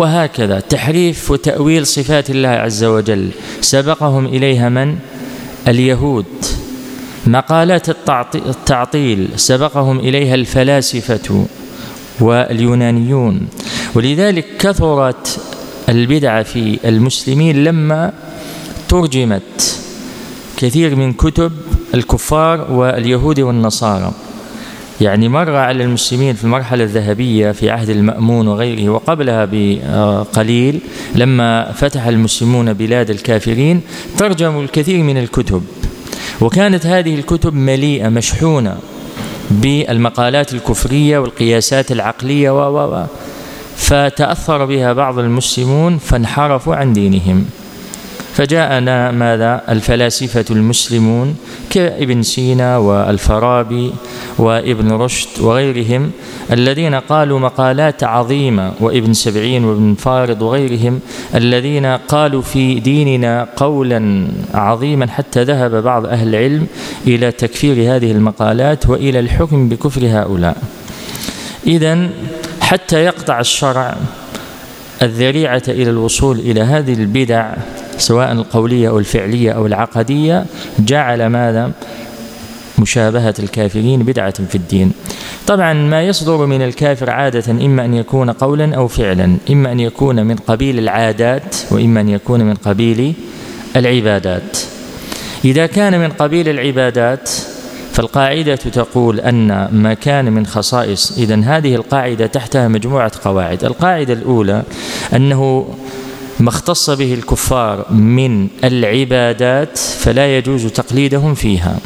وهكذا تحريف وتأويل صفات الله عز وجل. سبقهم إليها من؟ اليهود. مقالات التعطيل. سبقهم إليها الفلاسفة واليونانيون. ولذلك كثرت البدع في المسلمين لما ترجمت كثير من كتب الكفار واليهود والنصارى. يعني مر على المسلمين في المرحلة الذهبية في عهد المأمون وغيره وقبلها بقليل لما فتح المسلمون بلاد الكافرين ترجموا الكثير من الكتب. وكانت هذه الكتب مليئة مشحونة بالمقالات الكفرية والقياسات العقلية و. فتأثر بها بعض المسلمون فانحرفوا عن دينهم. فجاءنا ماذا؟ الفلاسفة المسلمون كابن سينا والفارابي وابن رشد وغيرهم الذين قالوا مقالات عظيمة وابن سبعين وابن فارض وغيرهم الذين قالوا في ديننا قولا عظيما حتى ذهب بعض أهل العلم إلى تكفير هذه المقالات وإلى الحكم بكفر هؤلاء. إذا حتى يقطع الشرع الذريعة إلى الوصول إلى هذه البدع سواء القولية أو الفعلية أو العقدية جعل ماذا؟ مشابهة الكافرين بدعة في الدين. طبعا ما يصدر من الكافر عادة إما أن يكون قولا أو فعلا إما أن يكون من قبيل العادات وإما أن يكون من قبيل العبادات. إذا كان من قبيل العبادات فالقاعدة تقول أن ما كان من خصائص إذا هذه القاعدة تحتها مجموعة قواعد. القاعدة الأولى أنه ما اختص به الكفار من العبادات فلا يجوز تقليدهم فيها.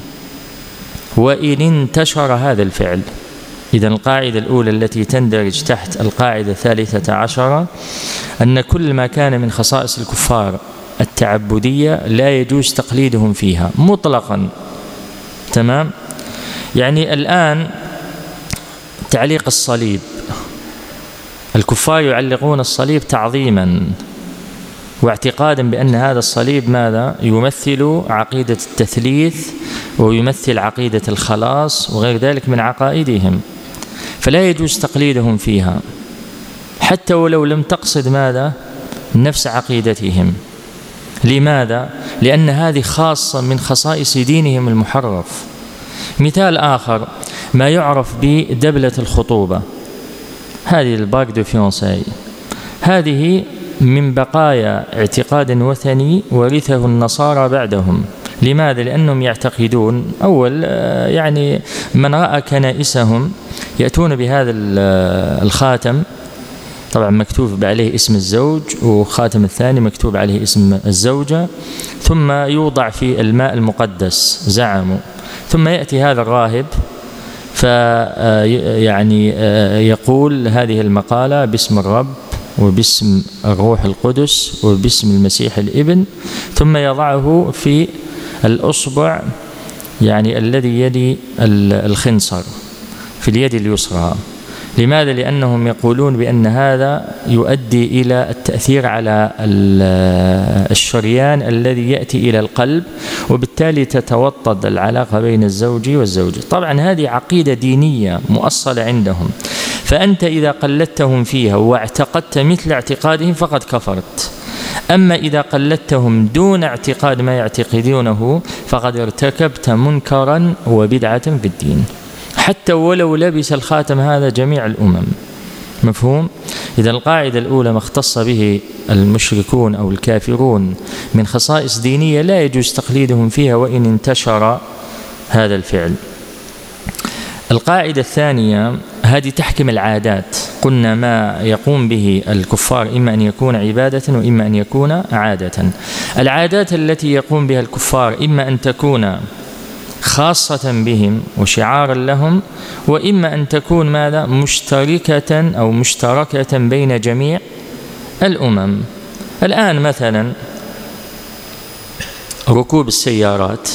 وإن انتشر هذا الفعل إذا القاعدة الأولى التي تندرج تحت القاعدة الثالثة عشرة أن كل ما كان من خصائص الكفار التعبدية لا يجوز تقليدهم فيها مطلقا. تمام؟ يعني الآن تعليق الصليب. الكفار يعلقون الصليب تعظيما واعتقادا بأن هذا الصليب ماذا؟ يمثل عقيدة التثليث ويمثل عقيدة الخلاص وغير ذلك من عقائدهم فلا يجوز تقليدهم فيها حتى ولو لم تقصد ماذا؟ نفس عقيدتهم. لماذا؟ لأن هذه خاصة من خصائص دينهم المحرف. مثال آخر ما يعرف بدبلة الخطوبة. هذه la bague de fiançailles. هذه من بقايا اعتقاد وثني ورثه النصارى بعدهم. لماذا؟ لأنهم يعتقدون أول آه، يعني من رأى كنائسهم يأتون بهذا آه، الخاتم طبعا مكتوب عليه اسم الزوج وخاتم الثاني مكتوب عليه اسم الزوجة. ثم يوضع في الماء المقدس زعموا ثم يأتي هذا الراهب في آه، يعني يقول هذه المقالة باسم الرب وباسم الروح القدس وباسم المسيح الإبن. ثم يضعه في الأصبع يعني الذي يلي الخنصر في اليد اليسرى. لماذا؟ لأنهم يقولون بأن هذا يؤدي إلى التأثير على الشريان الذي يأتي إلى القلب وبالتالي تتوطد العلاقة بين الزوج والزوجة. طبعا هذه عقيدة دينية مؤصلة عندهم. فأنت إذا قلدتهم فيها واعتقدت مثل اعتقادهم فقد كفرت. أما إذا قلدتهم دون اعتقاد ما يعتقدونه فقد ارتكبت منكرا وبدعة في الدين. حتى ولو لبس الخاتم هذا جميع الأمم. مفهوم؟ إذا القاعدة الأولى ما اختص به المشركون أو الكافرون من خصائص دينية لا يجوز تقليدهم فيها وإن انتشر هذا الفعل. القاعدة الثانية هذه تحكم العادات. قلنا ما يقوم به الكفار إما أن يكون عبادة وإما أن يكون عادة. العادات التي يقوم بها الكفار إما أن تكون خاصة بهم وشعارا لهم وإما أن تكون ماذا؟ مشتركة أو مشتركة بين جميع الأمم. الآن مثلا ركوب السيارات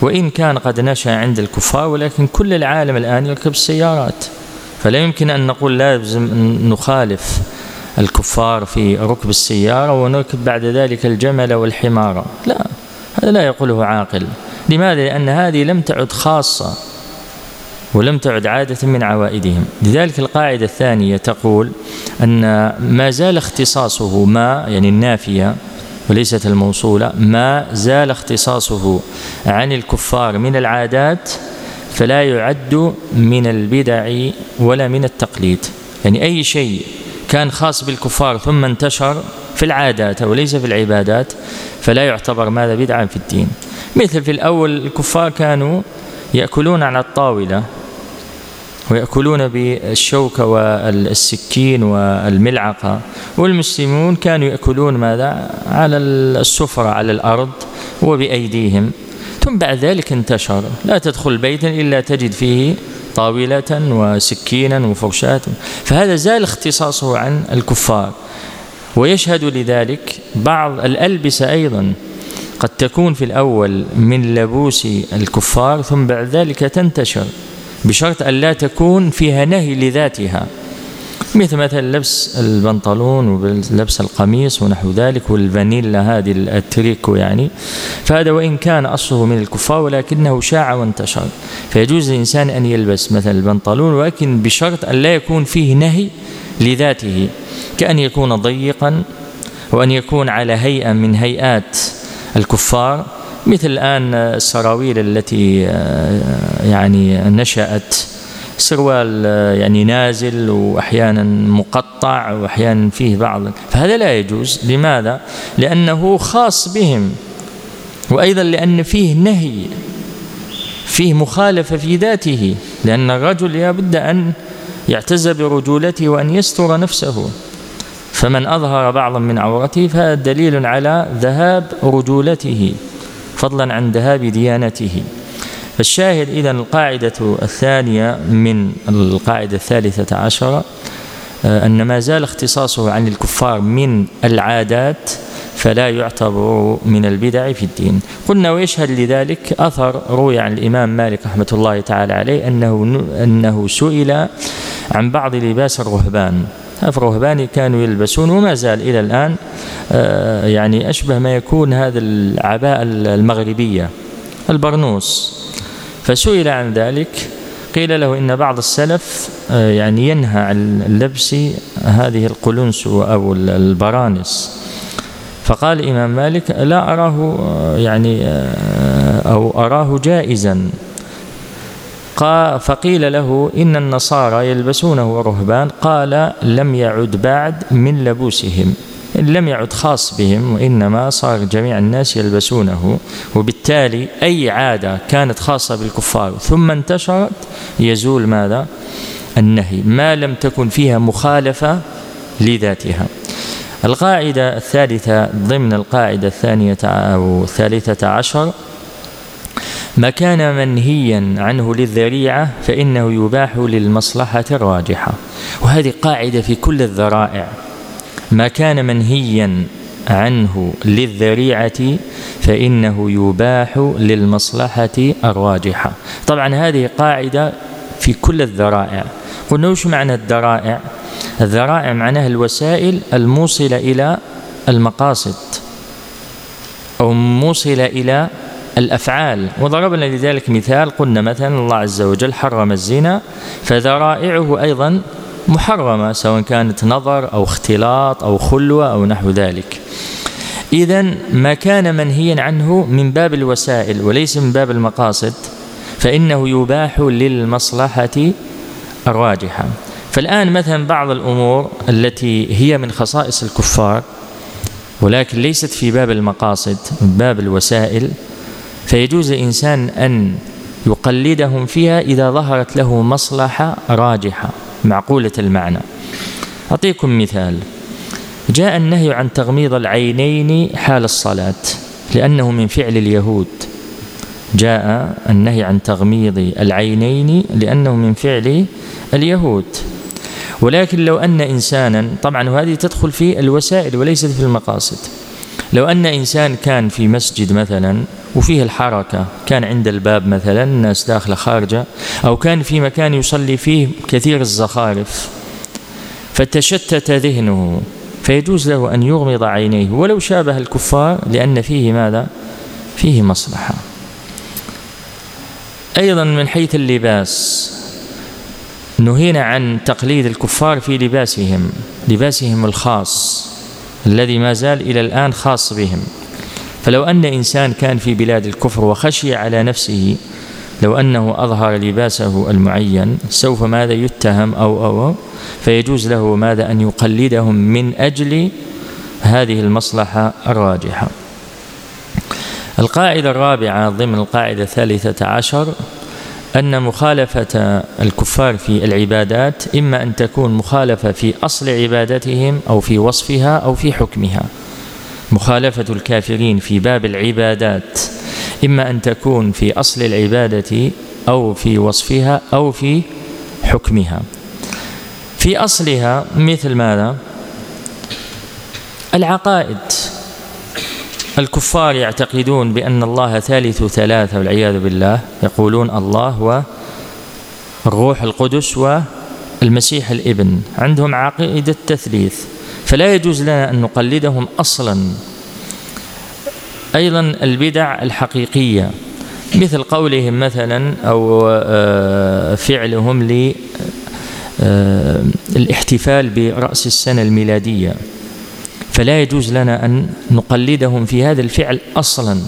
وإن كان قد نشأ عند الكفار ولكن كل العالم الآن يركب السيارات. فلا يمكن أن نقول لازم نخالف الكفار في ركب السيارة ونركب بعد ذلك الجمل والحمار. لا هذا لا يقوله عاقل. لماذا؟ لأن هذه لم تعد خاصة ولم تعد عادة من عوائدهم لذلك القاعدة الثانية تقول أن ما زال اختصاصه ما يعني النافية وليست الموصولة ما زال اختصاصه عن الكفار من العادات فلا يعد من البدع ولا من التقليد يعني أي شيء كان خاص بالكفار ثم انتشر في العادات وليس في العبادات فلا يعتبر ماذا بدعا في الدين. مثل في الأول الكفار كانوا يأكلون على الطاولة ويأكلون بالشوكة والسكين والملعقة والمسلمون كانوا يأكلون ماذا؟ على السفرة على الأرض وبأيديهم. ثم بعد ذلك انتشر. لا تدخل بيتا إلا تجد فيه طاولة وسكينا وفرشاة فهذا زال اختصاصه عن الكفار. ويشهد لذلك بعض الألبسة أيضا قد تكون في الأول من لبوس الكفار ثم بعد ذلك تنتشر بشرط أن لا تكون فيها نهي لذاتها. مثل مثلا لبس البنطلون ولبس القميص ونحو ذلك والفانيلا هذه التريكو يعني. فهذا وإن كان أصله من الكفار ولكنه شاع وانتشر. فيجوز للإنسان أن يلبس مثلا البنطلون ولكن بشرط أن لا يكون فيه نهي لذاته كأن يكون ضيقا وأن يكون على هيئة من هيئات الكفار مثل الآن السراويل التي آه، يعني نشأت سروال آه، يعني نازل وأحيانا مقطع وأحيانا فيه بعض. فهذا لا يجوز. لماذا؟ لأنه خاص بهم. وأيضا لأن فيه نهي فيه مخالفة في ذاته. لأن الرجل لابد أن يعتز برجولته وأن يستر نفسه. فمن أظهر بعضا من عورته فهذا دليل على ذهاب رجولته فضلا عن ذهاب ديانته. فالشاهد إذا القاعدة الثانية من القاعدة الثالثة عشرة آه، أن ما زال اختصاصه عن الكفار من العادات فلا يعتبر من البدع في الدين. قلنا ويشهد لذلك أثر روي عن الإمام مالك رحمة الله تعالى عليه أنه, أنه سئل عن بعض لباس الرهبان. الرهبان كانوا يلبسون وما زال إلى الآن آه، يعني أشبه ما يكون هذا العباءة المغربية البرنوس. فسئل عن ذلك. قيل له إن بعض السلف آه، يعني ينهى عن لبس هذه القلنس أو البرانس. فقال الإمام مالك لا أراه آه، يعني أو أراه جائزا. فقيل له إن النصارى يلبسونه رهبان. قال لم يعد بعد من لبوسهم. لم يعد خاص بهم وإنما صار جميع الناس يلبسونه. وبالتالي أي عادة كانت خاصة بالكفار ثم انتشرت يزول ماذا؟ النهي. ما لم تكن فيها مخالفة لذاتها. القاعدة الثالثة ضمن القاعدة الثانية أو الثالثة عشر ما كان منهيا عنه للذريعة فإنه يباح للمصلحة الراجحة. وهذه قاعدة في كل الذرائع. ما كان منهيا عنه للذريعة فإنه يباح للمصلحة الراجحة. طبعا هذه قاعدة في كل الذرائع. قلنا وش معنى الذرائع؟ الذرائع معناها الوسائل الموصلة إلى المقاصد أو موصلة إلى الأفعال. وضربنا لذلك مثال. قلنا مثلا الله عز وجل حرم الزنا فذرائعه أيضا محرمة سواء كانت نظر أو اختلاط أو خلوة أو نحو ذلك. إذا ما كان منهيا عنه من باب الوسائل وليس من باب المقاصد فإنه يباح للمصلحة الراجحة. فالآن مثلا بعض الأمور التي هي من خصائص الكفار ولكن ليست في باب المقاصد من باب الوسائل فيجوز الإنسان أن يقلدهم فيها إذا ظهرت له مصلحة راجحة. معقولة المعنى. أعطيكم مثال. جاء النهي عن تغميض العينين حال الصلاة لأنه من فعل اليهود. جاء النهي عن تغميض العينين لأنه من فعل اليهود. ولكن لو أن إنسانا طبعا وهذه تدخل في الوسائل وليست في المقاصد. لو أن إنسان كان في مسجد مثلا وفيه الحركة كان عند الباب مثلا الناس داخلة خارجة أو كان في مكان يصلي فيه كثير الزخارف فتشتت ذهنه فيجوز له أن يغمض عينيه. ولو شابه الكفار لأن فيه ماذا؟ فيه مصلحة. أيضا من حيث اللباس نهينا عن تقليد الكفار في لباسهم لباسهم الخاص. الذي ما زال إلى الآن خاص بهم. فلو أن إنسان كان في بلاد الكفر وخشي على نفسه لو أنه أظهر لباسه المعين سوف ماذا يتهم أو أو, فيجوز له ماذا أن يقلدهم من أجل هذه المصلحة الراجحة. القاعدة الرابعة ضمن القاعدة الثالثة عشر أن مخالفة الكفار في العبادات إما أن تكون مخالفة في أصل عبادتهم أو في وصفها أو في حكمها. مخالفة الكافرين في باب العبادات إما أن تكون في أصل العبادة أو في وصفها أو في حكمها. في أصلها مثل ماذا؟ العقائد. الكفار يعتقدون بأن الله ثالث ثلاثة والعياذ بالله. يقولون الله والروح القدس والمسيح الإبن. عندهم عقيدة تثليث فلا يجوز لنا أن نقلدهم أصلا. أيضا البدع الحقيقية. مثل قولهم مثلا أو آه، فعلهم للاحتفال آه، برأس السنة الميلادية. فلا يجوز لنا أن نقلدهم في هذا الفعل أصلا.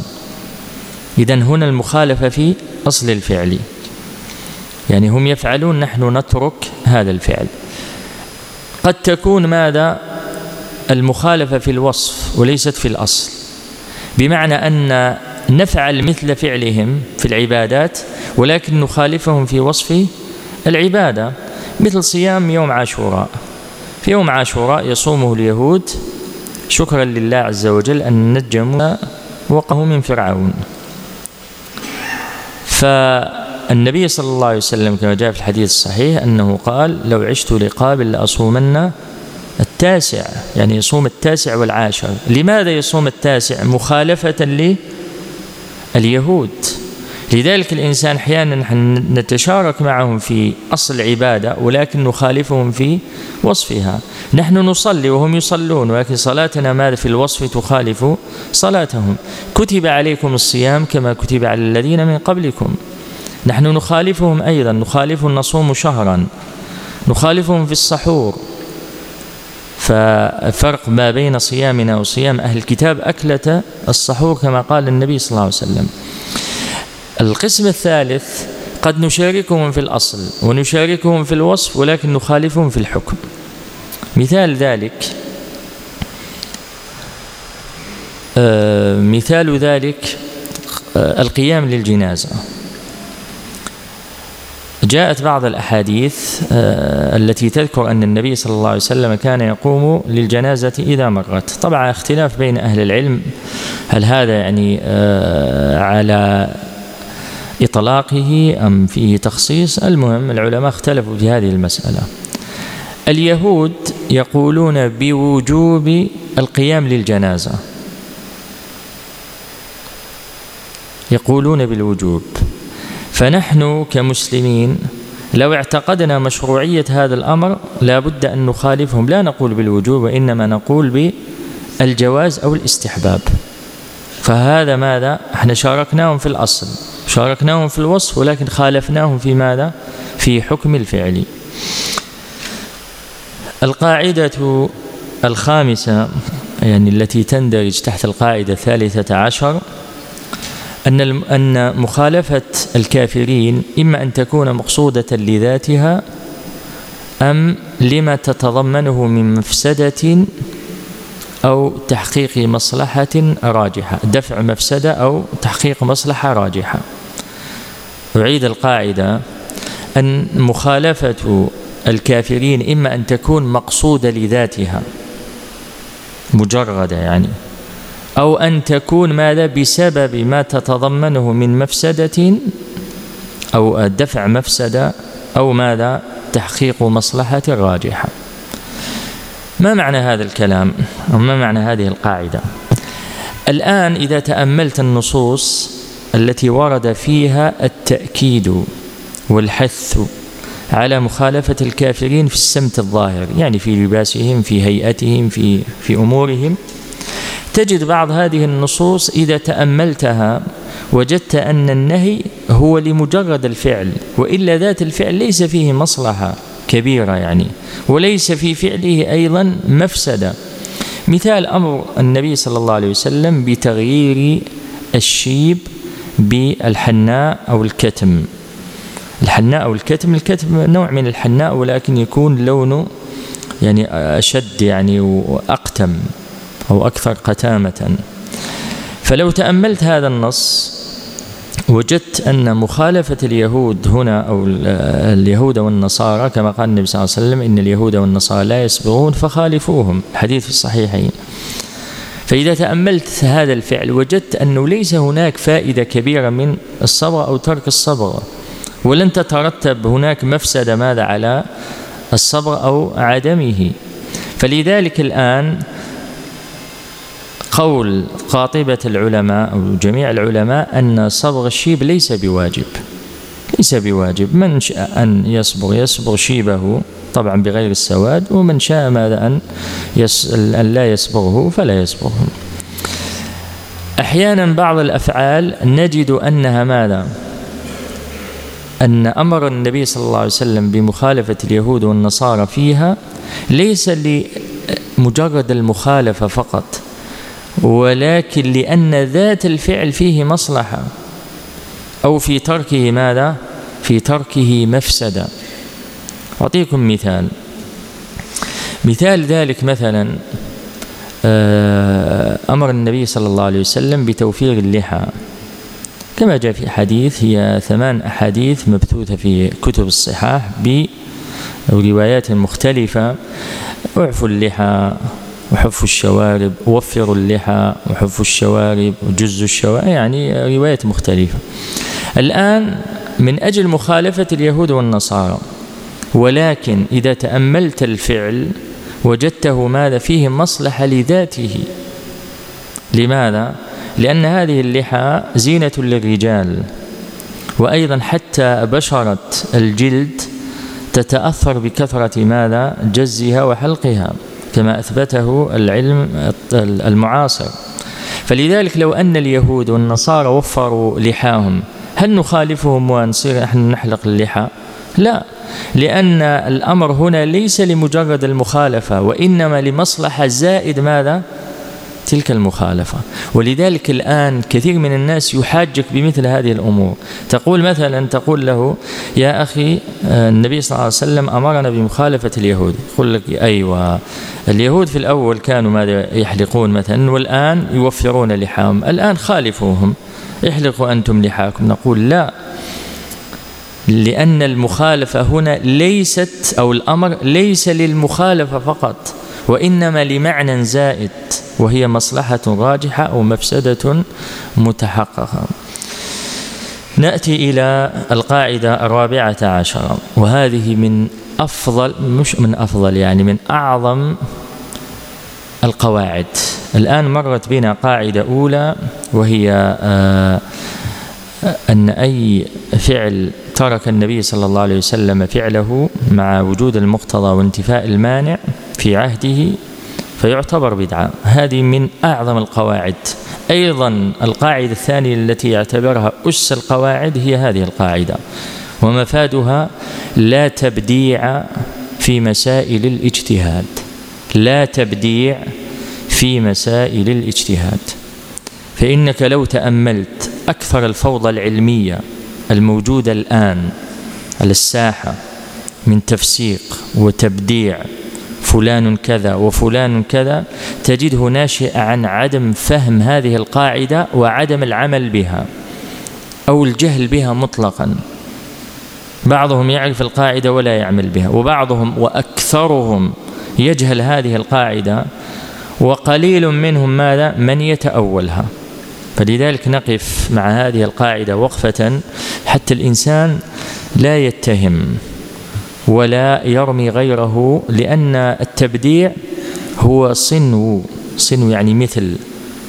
إذا هنا المخالفة في أصل الفعل. يعني هم يفعلون نحن نترك هذا الفعل. قد تكون ماذا؟ المخالفة في الوصف وليست في الأصل. بمعنى أن نفعل مثل فعلهم في العبادات ولكن نخالفهم في وصف العبادة. مثل صيام يوم عاشوراء. في يوم عاشوراء يصومه اليهود شكرا لله عز وجل أن نجم وقه من فرعون. فالنبي صلى الله عليه وسلم كما جاء في الحديث الصحيح أنه قال لو عشت لقابل لأصومن التاسع. يعني يصوم التاسع والعاشر. لماذا يصوم التاسع مخالفة لليهود؟ لذلك الإنسان أحيانا نتشارك معهم في أصل العبادة ولكن نخالفهم في وصفها. نحن نصلي وهم يصلون ولكن صلاتنا ماذا في الوصف؟ تخالف صلاتهم. كتب عليكم الصيام كما كتب على الذين من قبلكم. نحن نخالفهم أيضا. نخالفهم نصوم شهرا. نخالفهم في السحور. ففرق ما بين صيامنا وصيام أهل الكتاب أكلة السحور كما قال النبي صلى الله عليه وسلم. القسم الثالث قد نشاركهم في الأصل ونشاركهم في الوصف ولكن نخالفهم في الحكم. مثال ذلك آه مثال ذلك آه القيام للجنازة. جاءت بعض الأحاديث آه التي تذكر أن النبي صلى الله عليه وسلم كان يقوم للجنازة إذا مرت. طبعا اختلاف بين أهل العلم هل هذا يعني على إطلاقه أم فيه تخصيص؟ المهم العلماء اختلفوا في هذه المسألة. اليهود يقولون بوجوب القيام للجنازة. يقولون بالوجوب. فنحن كمسلمين لو اعتقدنا مشروعية هذا الأمر لا بد أن نخالفهم. لا نقول بالوجوب وإنما نقول بالجواز أو الاستحباب. فهذا ماذا؟ إحنا شاركناهم في الأصل. شاركناهم في الوصف ولكن خالفناهم في ماذا؟ في حكم الفعل. القاعدة الخامسة يعني التي تندرج تحت القاعدة الثالثة عشر أن أن مخالفة الكافرين إما أن تكون مقصودة لذاتها أم لما تتضمنه من مفسدة أو تحقيق مصلحة راجحة دفع مفسدة أو تحقيق مصلحة راجحة. أعيد القاعدة أن مخالفة الكافرين إما أن تكون مقصودة لذاتها مجردة يعني أو أن تكون ماذا؟ بسبب ما تتضمنه من مفسدة أو دفع مفسدة أو ماذا؟ تحقيق مصلحة راجحة. ما معنى هذا الكلام؟ أو ما معنى هذه القاعدة؟ الآن إذا تأملت النصوص التي ورد فيها التأكيد والحث على مخالفة الكافرين في السمت الظاهر يعني في لباسهم في هيئتهم في في أمورهم. تجد بعض هذه النصوص إذا تأملتها وجدت أن النهي هو لمجرد الفعل وإلا ذات الفعل ليس فيه مصلحة كبيرة يعني وليس في فعله أيضا مفسدة. مثال أمر النبي صلى الله عليه وسلم بتغيير الشيب بالحناء أو الكتم. الحناء أو الكتم الكتم نوع من الحناء ولكن يكون لونه يعني أشد يعني وأقتم أو أكثر قتامة. فلو تأملت هذا النص وجدت أن مخالفة اليهود هنا أو اليهود والنصارى كما قال النبي صلى الله عليه وسلم إن اليهود والنصارى لا يسبغون فخالفوهم. الحديث في الصحيحين. فإذا تأملت هذا الفعل وجدت أنه ليس هناك فائدة كبيرة من الصبغ أو ترك الصبغ ولن تترتب هناك مفسدة ماذا على الصبغ أو عدمه. فلذلك الآن قول قاطبة العلماء أو جميع العلماء أن صبغ الشيب ليس بواجب. ليس بواجب. من شاء أن يصبغ يصبغ شيبه طبعا بغير السواد ومن شاء ماذا أن, يس أن لا يصبغه فلا يصبغه أحيانا بعض الأفعال نجد أنها ماذا؟ أن أمر النبي صلى الله عليه وسلم بمخالفة اليهود والنصارى فيها ليس لمجرد المخالفة فقط ولكن لأن ذات الفعل فيه مصلحة أو في تركه ماذا؟ في تركه مفسدة. أعطيكم مثال. مثال ذلك مثلا آه، أمر النبي صلى الله عليه وسلم بتوفير اللحى. كما جاء في حديث هي ثمان أحاديث مبثوثة في كتب الصحاح بروايات مختلفة. أعفوا اللحى وحفوا الشوارب وفروا اللحى وحفوا الشوارب وجزوا الشوارب يعني روايات مختلفة. الآن من أجل مخالفة اليهود والنصارى ولكن إذا تأملت الفعل وجدته ماذا فيه مصلحة لذاته لماذا؟ لأن هذه اللحى زينة للرجال وأيضا حتى بشرة الجلد تتأثر بكثرة ماذا؟ جزها وحلقها كما أثبته العلم المعاصر فلذلك لو أن اليهود والنصارى وفروا لحاهم هل نخالفهم ونصير نحن نحلق اللحى لا لأن الأمر هنا ليس لمجرد المخالفة وإنما لمصلحة زائد ماذا؟ تلك المخالفة. ولذلك الآن كثير من الناس يحاجك بمثل هذه الأمور. تقول مثلا تقول له يا أخي آه، النبي صلى الله عليه وسلم أمرنا بمخالفة اليهود. يقول لك أيوة. اليهود في الأول كانوا ماذا؟ يحلقون مثلا والآن يوفرون لحاهم الآن خالفوهم. احلقوا أنتم لحاكم. نقول لا. لأن المخالفة هنا ليست أو الأمر ليس للمخالفة فقط وإنما لمعنى زائد وهي مصلحة راجحة أو مفسدة متحققة. نأتي إلى القاعدة الرابعة عشرة وهذه من أفضل مش من أفضل يعني من أعظم القواعد. الآن مرت بنا قاعدة أولى وهي آه، أن أي فعل ترك النبي صلى الله عليه وسلم فعله مع وجود المقتضى وانتفاء المانع في عهده فيعتبر بدعة. هذه من أعظم القواعد. أيضا القاعدة الثانية التي يعتبرها أس القواعد هي هذه القاعدة ومفادها لا تبديع في مسائل الاجتهاد. لا تبديع في مسائل الاجتهاد. فإنك لو تأملت أكثر الفوضى العلمية الموجودة الآن على الساحة من تفسيق وتبديع فلان كذا وفلان كذا تجده ناشئ عن عدم فهم هذه القاعدة وعدم العمل بها أو الجهل بها مطلقا. بعضهم يعرف القاعدة ولا يعمل بها وبعضهم وأكثرهم يجهل هذه القاعدة وقليل منهم ماذا؟ من يتأولها. فلذلك نقف مع هذه القاعدة وقفة حتى الإنسان لا يتهم ولا يرمي غيره لأن التبديع هو صنو صنو يعني مثل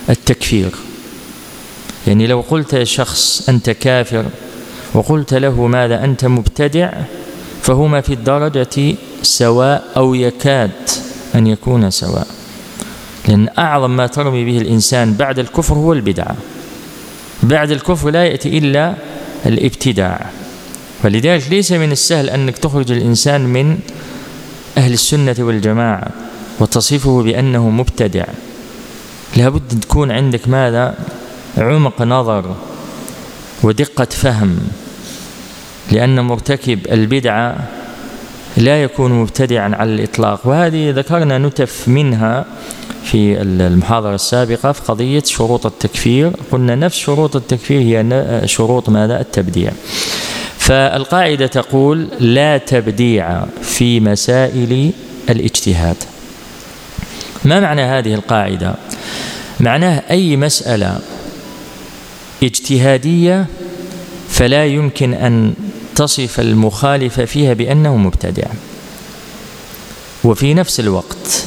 التكفير. يعني لو قلت شخص أنت كافر وقلت له ماذا أنت مبتدع فهما في الدرجة سواء أو يكاد أن يكون سواء. لأن أعظم ما ترمي به الإنسان بعد الكفر هو البدعة بعد الكفر لا يأتي إلا الابتداع. ولذلك ليس من السهل أنك تخرج الإنسان من أهل السنة والجماعة وتصفه بأنه مبتدع. لابد أن تكون عندك ماذا؟ عمق نظر ودقة فهم. لأن مرتكب البدعة لا يكون مبتدعا على الإطلاق. وهذه ذكرنا نتف منها في المحاضرة السابقة في قضية شروط التكفير. قلنا نفس شروط التكفير هي شروط ماذا؟ التبديع. فالقاعدة تقول لا تبديع في مسائل الاجتهاد. ما معنى هذه القاعدة؟ معناه أي مسألة اجتهادية فلا يمكن أن تصف المخالف فيها بأنه مبتدع. وفي نفس الوقت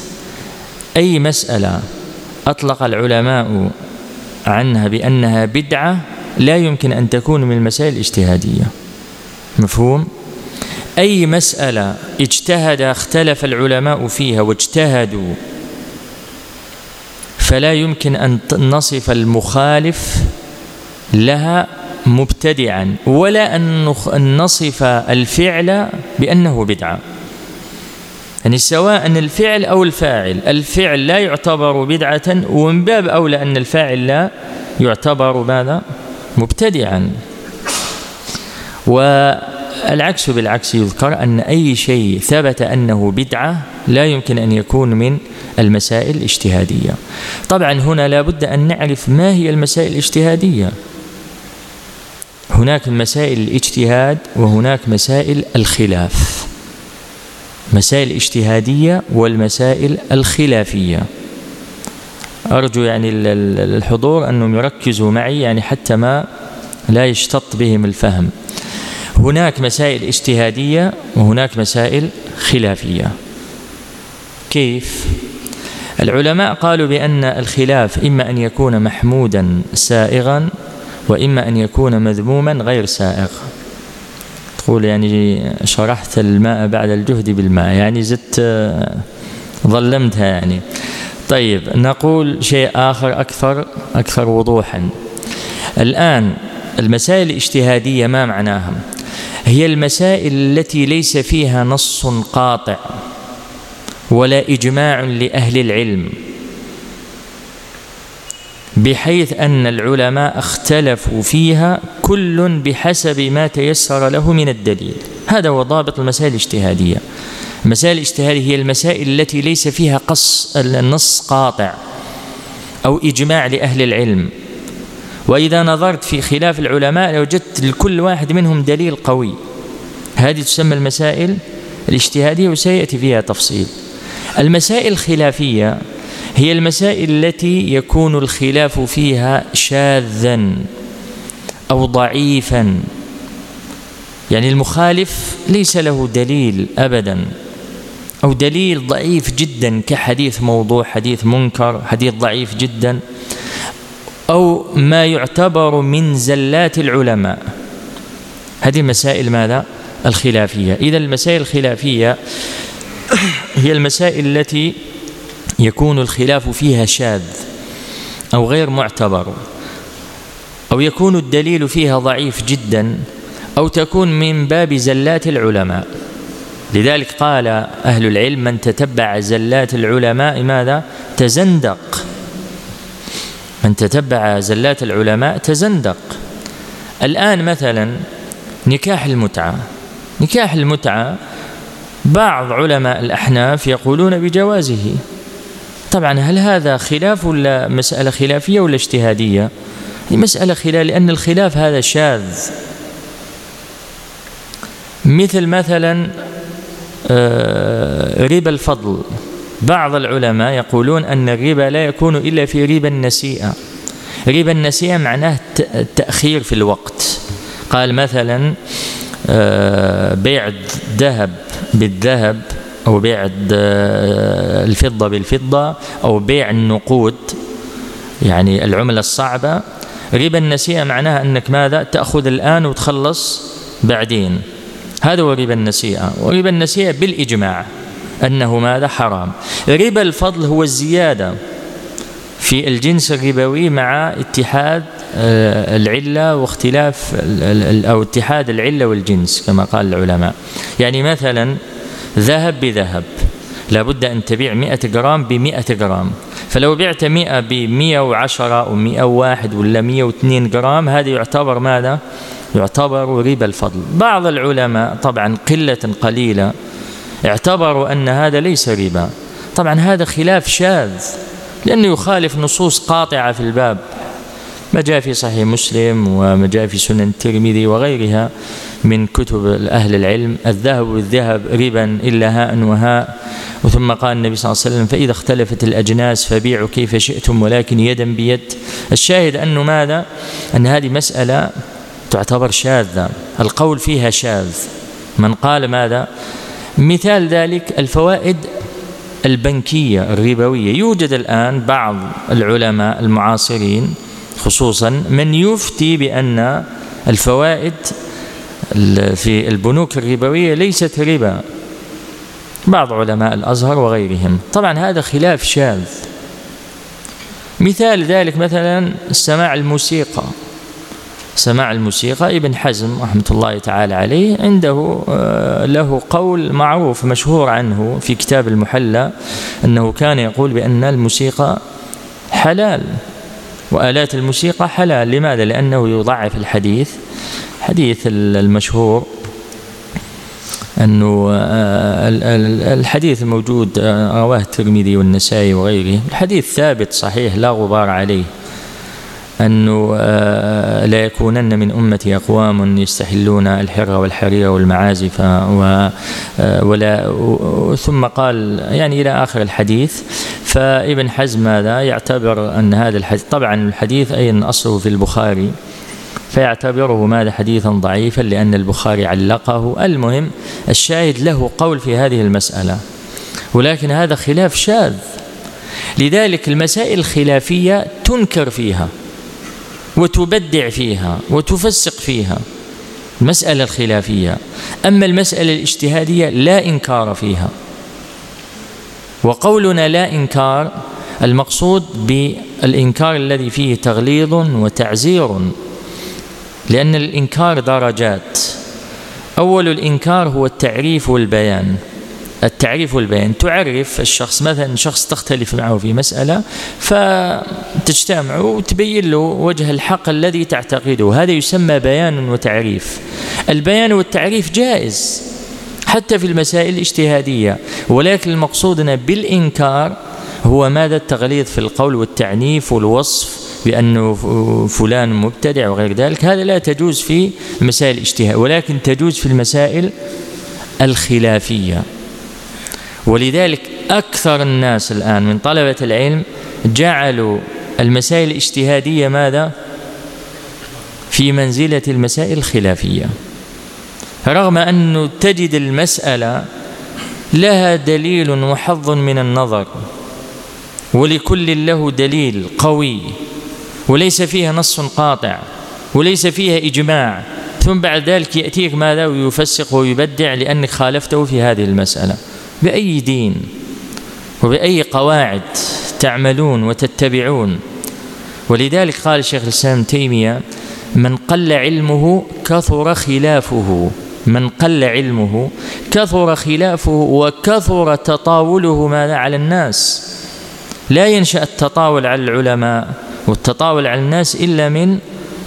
أي مسألة أطلق العلماء عنها بأنها بدعة لا يمكن أن تكون من المسائل الاجتهادية مفهوم؟ أي مسألة اجتهد اختلف العلماء فيها واجتهدوا فلا يمكن أن نصف المخالف لها مبتدعا ولا أن نصف الفعل بأنه بدعة يعني سواء الفعل أو الفاعل الفعل لا يعتبر بدعة ومن باب أولى أن الفاعل لا يعتبر ماذا؟ مبتدعا. والعكس بالعكس يذكر أن أي شيء ثبت أنه بدعة لا يمكن أن يكون من المسائل الاجتهادية. طبعا هنا لابد أن نعرف ما هي المسائل الاجتهادية. هناك مسائل الاجتهاد وهناك مسائل الخلاف. مسائل اجتهادية والمسائل الخلافية. أرجو يعني الحضور أنهم يركزوا معي يعني حتى ما لا يشتط بهم الفهم. هناك مسائل اجتهادية وهناك مسائل خلافية. كيف؟ العلماء قالوا بأن الخلاف إما أن يكون محمودا سائغا وإما أن يكون مذموما غير سائغ. تقول يعني شرحت الماء بعد الجهد بالماء يعني زدت ظلمتها يعني. طيب نقول شيء آخر أكثر أكثر وضوحا. الآن المسائل الاجتهادية ما معناها؟ هي المسائل التي ليس فيها نص قاطع ولا إجماع لأهل العلم. بحيث أن العلماء اختلفوا فيها كل بحسب ما تيسر له من الدليل. هذا هو ضابط المسائل الاجتهادية. المسائل الاجتهادية هي المسائل التي ليس فيها قص النص قاطع أو إجماع لأهل العلم. وإذا نظرت في خلاف العلماء لوجدت لكل واحد منهم دليل قوي. هذه تسمى المسائل الاجتهادية وسيأتي فيها تفصيل. المسائل الخلافية هي المسائل التي يكون الخلاف فيها شاذا أو ضعيفا. يعني المخالف ليس له دليل أبدا أو دليل ضعيف جدا كحديث موضوع حديث منكر حديث ضعيف جدا أو ما يعتبر من زلات العلماء. هذه مسائل ماذا؟ الخلافية. إذا المسائل الخلافية هي المسائل التي يكون الخلاف فيها شاذ أو غير معتبر أو يكون الدليل فيها ضعيف جدا أو تكون من باب زلات العلماء. لذلك قال أهل العلم من تتبع زلات العلماء ماذا؟ تزندق. من تتبع زلات العلماء تزندق. الآن مثلا نكاح المتعة. نكاح المتعة بعض علماء الأحناف يقولون بجوازه. طبعا هل هذا خلاف ولا مسألة خلافية ولا اجتهادية؟ مسألة خلاف لأن الخلاف هذا شاذ. مثل مثلا آه، ربا الفضل. بعض العلماء يقولون أن الربا لا يكون إلا في ربا النسيئة. ربا النسيئة معناه التأخير في الوقت. قال مثلا آه، بيع الذهب بالذهب أو بيع الفضة بالفضة أو بيع النقود. يعني العملة الصعبة. ربا النسيئة معناها أنك ماذا؟ تأخذ الآن وتخلص بعدين. هذا هو ربا النسيئة. وربا النسيئة بالإجماع أنه ماذا؟ حرام. ربا الفضل هو الزيادة في الجنس الربوي مع اتحاد آه، العلة واختلاف أو اتحاد العلة والجنس كما قال العلماء. يعني مثلا ذهب بذهب. لابد أن تبيع 100 جرام ب 100 جرام. فلو بعت 100 ب 110 أو 101 ولا 102 جرام هذا يعتبر ماذا؟ يعتبر ربا الفضل. بعض العلماء طبعا قلة قليلة اعتبروا أن هذا ليس ربا. طبعا هذا خلاف شاذ لأنه يخالف نصوص قاطعة في الباب. ما جاء في صحيح مسلم وما جاء في سنن الترمذي وغيرها من كتب أهل العلم الذهب بالذهب ربا إلا هاء وهاء. وثم قال النبي صلى الله عليه وسلم فإذا اختلفت الأجناس فبيعوا كيف شئتم ولكن يدا بيد. الشاهد أنه ماذا؟ أن هذه مسألة تعتبر شاذة. القول فيها شاذ. من قال ماذا؟ مثال ذلك الفوائد البنكية الربوية. يوجد الآن بعض العلماء المعاصرين خصوصا من يفتي بأن الفوائد في البنوك الربوية ليست ربا. بعض علماء الأزهر وغيرهم. طبعا هذا خلاف شاذ. مثال ذلك مثلا سماع الموسيقى. سماع الموسيقى ابن حزم رحمة الله تعالى عليه عنده آه، له قول معروف مشهور عنه في كتاب المحلى أنه كان يقول بأن الموسيقى حلال. وآلات الموسيقى حلال. لماذا؟ لأنه يضعف الحديث حديث المشهور أنه آه، الحديث الموجود آه، رواه الترمذي والنسائي وغيره. الحديث ثابت صحيح لا غبار عليه. أنه آه، لا يكونن من أمتي أقوام يستحلون الحر والحرير والمعازف ولا ثم قال يعني إلى آخر الحديث فابن حزم هذا يعتبر أن هذا الحديث طبعا الحديث أيضا أصله في البخاري فيعتبره ماذا حديثا ضعيفا لأن البخاري علقه. المهم الشاهد له قول في هذه المسألة ولكن هذا خلاف شاذ. لذلك المسائل الخلافية تنكر فيها. وتبدع فيها وتفسق فيها. المسألة الخلافية. أما المسألة الاجتهادية لا إنكار فيها. وقولنا لا إنكار المقصود بالإنكار الذي فيه تغليظ وتعزير لأن الإنكار درجات. أول الإنكار هو التعريف والبيان. التعريف والبيان. تعرف الشخص مثلا شخص تختلف معه في مسألة فتجتمع وتبين له وجه الحق الذي تعتقده. هذا يسمى بيان وتعريف. البيان والتعريف جائز حتى في المسائل الاجتهادية. ولكن المقصودنا بالإنكار هو ماذا؟ التغليظ في القول والتعنيف والوصف بأنه فلان مبتدع وغير ذلك. هذا لا تجوز في المسائل الاجتهاد ولكن تجوز في المسائل الخلافية. ولذلك أكثر الناس الآن من طلبة العلم جعلوا المسائل الاجتهادية ماذا؟ في منزلة المسائل الخلافية. رغم أنه تجد المسألة لها دليل وحظ من النظر ولكل له دليل قوي وليس فيها نص قاطع وليس فيها إجماع ثم بعد ذلك يأتيك ماذا؟ ويفسق ويبدع لأنك خالفته في هذه المسألة. بأي دين وبأي قواعد تعملون وتتبعون. ولذلك قال الشيخ الإسلام تيمية من قل علمه كثر خلافه. من قل علمه كثر خلافه وكثر تطاوله ماذا على الناس. لا ينشأ التطاول على العلماء والتطاول على الناس إلا من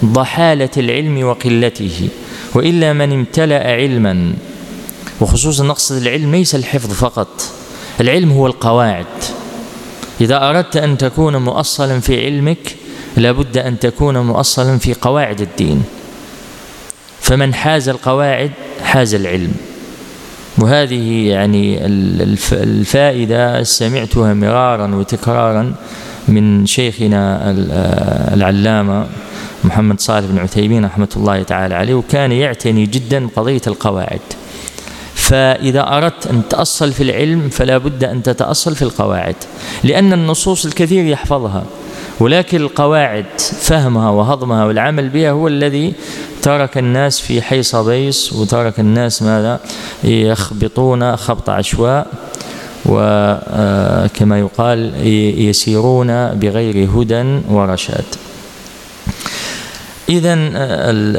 ضحالة العلم وقلته وإلا من امتلأ علما. وخصوصا نقصد العلم ليس الحفظ فقط. العلم هو القواعد. إذا أردت أن تكون مؤصلا في علمك لابد أن تكون مؤصلا في قواعد الدين. فمن حاز القواعد حاز العلم. وهذه يعني الفائدة سمعتها مرارا وتكرارا من شيخنا العلامة محمد صالح بن عثيمين رحمة الله تعالى عليه وكان يعتني جدا قضية القواعد. فإذا أردت أن تأصل في العلم فلا بد أن تتأصل في القواعد لأن النصوص الكثير يحفظها ولكن القواعد فهمها وهضمها والعمل بها هو الذي ترك الناس في حيص بيص وترك الناس ماذا؟ يخبطون خبط عشواء وكما يقال يسيرون بغير هدى ورشاد. إذا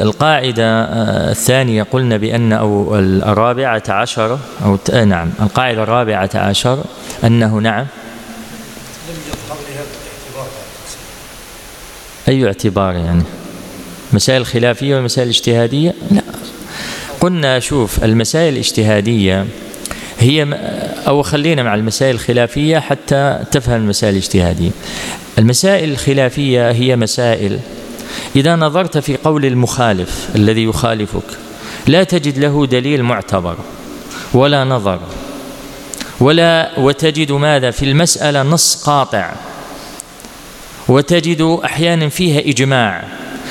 القاعدة الثانية قلنا بأن أو الرابعة عشر أو نعم القاعدة الرابعة عشر أنه نعم. أي اعتبار يعني؟ مسائل خلافية والمسائل الاجتهادية لا. قلنا شوف المسائل الاجتهادية هي أو خلينا مع المسائل الخلافية حتى تفهم المسائل الاجتهادية. المسائل الخلافية هي مسائل إذا نظرت في قول المخالف الذي يخالفك لا تجد له دليل معتبر ولا نظر ولا وتجد ماذا في المسألة نص قاطع وتجد أحيانا فيها إجماع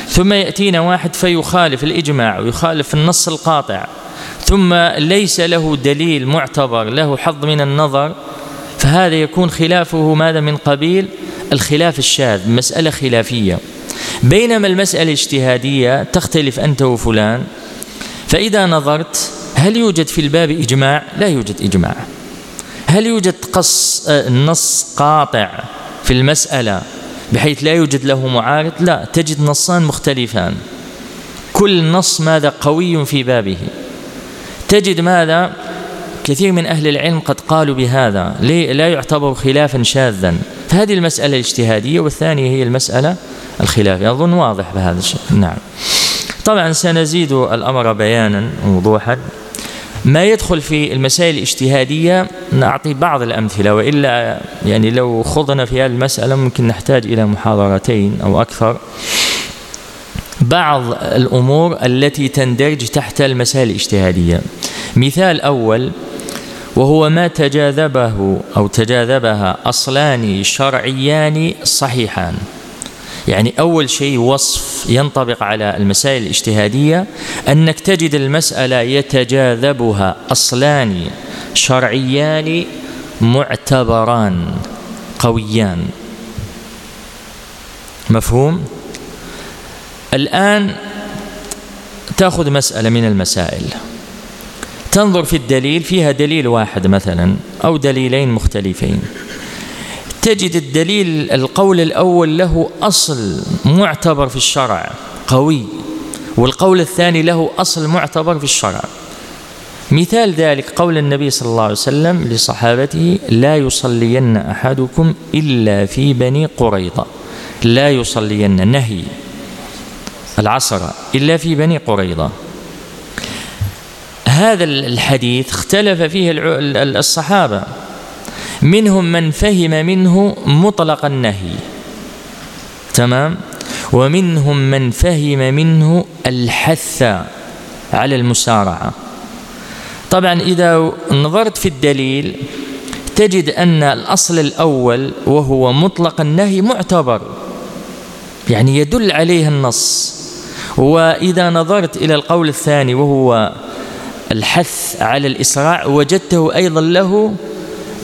ثم يأتينا واحد فيخالف الإجماع ويخالف النص القاطع ثم ليس له دليل معتبر له حظ من النظر فهذا يكون خلافه ماذا من قبيل؟ الخلاف الشاذ مسألة خلافية. بينما المسألة الاجتهادية تختلف أنت وفلان فإذا نظرت هل يوجد في الباب إجماع؟ لا يوجد إجماع. هل يوجد قص آه، نص قاطع في المسألة بحيث لا يوجد له معارض؟ لا تجد نصان مختلفان. كل نص ماذا قوي في بابه. تجد ماذا؟ كثير من أهل العلم قد قالوا بهذا لا يعتبر خلافا شاذا. فهذه المسألة الاجتهادية والثانية هي المسألة الخلافية. أظن واضح بهذا الشيء. نعم. طبعا سنزيد الأمر بيانا ووضوحا. ما يدخل في المسائل الاجتهادية؟ نعطي بعض الأمثلة وإلا يعني لو خضنا في هذه المسألة ممكن نحتاج إلى محاضرتين أو أكثر. بعض الأمور التي تندرج تحت المسائل الاجتهادية. مثال أول وهو ما تجاذبه أو تجاذبها أصلان شرعيان صحيحان. يعني أول شيء وصف ينطبق على المسائل الاجتهادية أنك تجد المسألة يتجاذبها أصلان شرعيان معتبران قويان. مفهوم؟ الآن تأخذ مسألة من المسائل. تنظر في الدليل فيها دليل واحد مثلا أو دليلين مختلفين. تجد الدليل القول الأول له أصل معتبر في الشرع قوي والقول الثاني له أصل معتبر في الشرع. مثال ذلك قول النبي صلى الله عليه وسلم لصحابته لا يصلين أحدكم إلا في بني قريظة. لا يصلين نهي العصر إلا في بني قريظة. هذا الحديث اختلف فيه الصحابة. منهم من فهم منه مطلق النهي. تمام؟ ومنهم من فهم منه الحث على المسارعة. طبعا إذا نظرت في الدليل تجد أن الأصل الأول وهو مطلق النهي معتبر. يعني يدل عليه النص. وإذا نظرت إلى القول الثاني وهو الحث على الإسراع وجدته أيضا له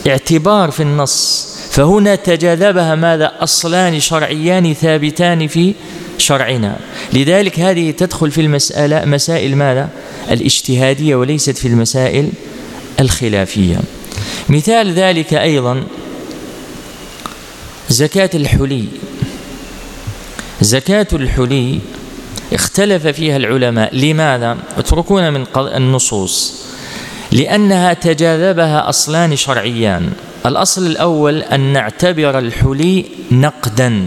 اعتبار في النص. فهنا تجاذبها ماذا؟ أصلان شرعيان ثابتان في شرعنا. لذلك هذه تدخل في المسألة مسائل ماذا؟ الاجتهادية وليست في المسائل الخلافية. مثال ذلك أيضا زكاة الحلي. زكاة الحلي اختلف فيها العلماء. لماذا؟ اتركونا من النصوص. لأنها تجاذبها أصلان شرعيان. الأصل الأول أن نعتبر الحلي نقدا.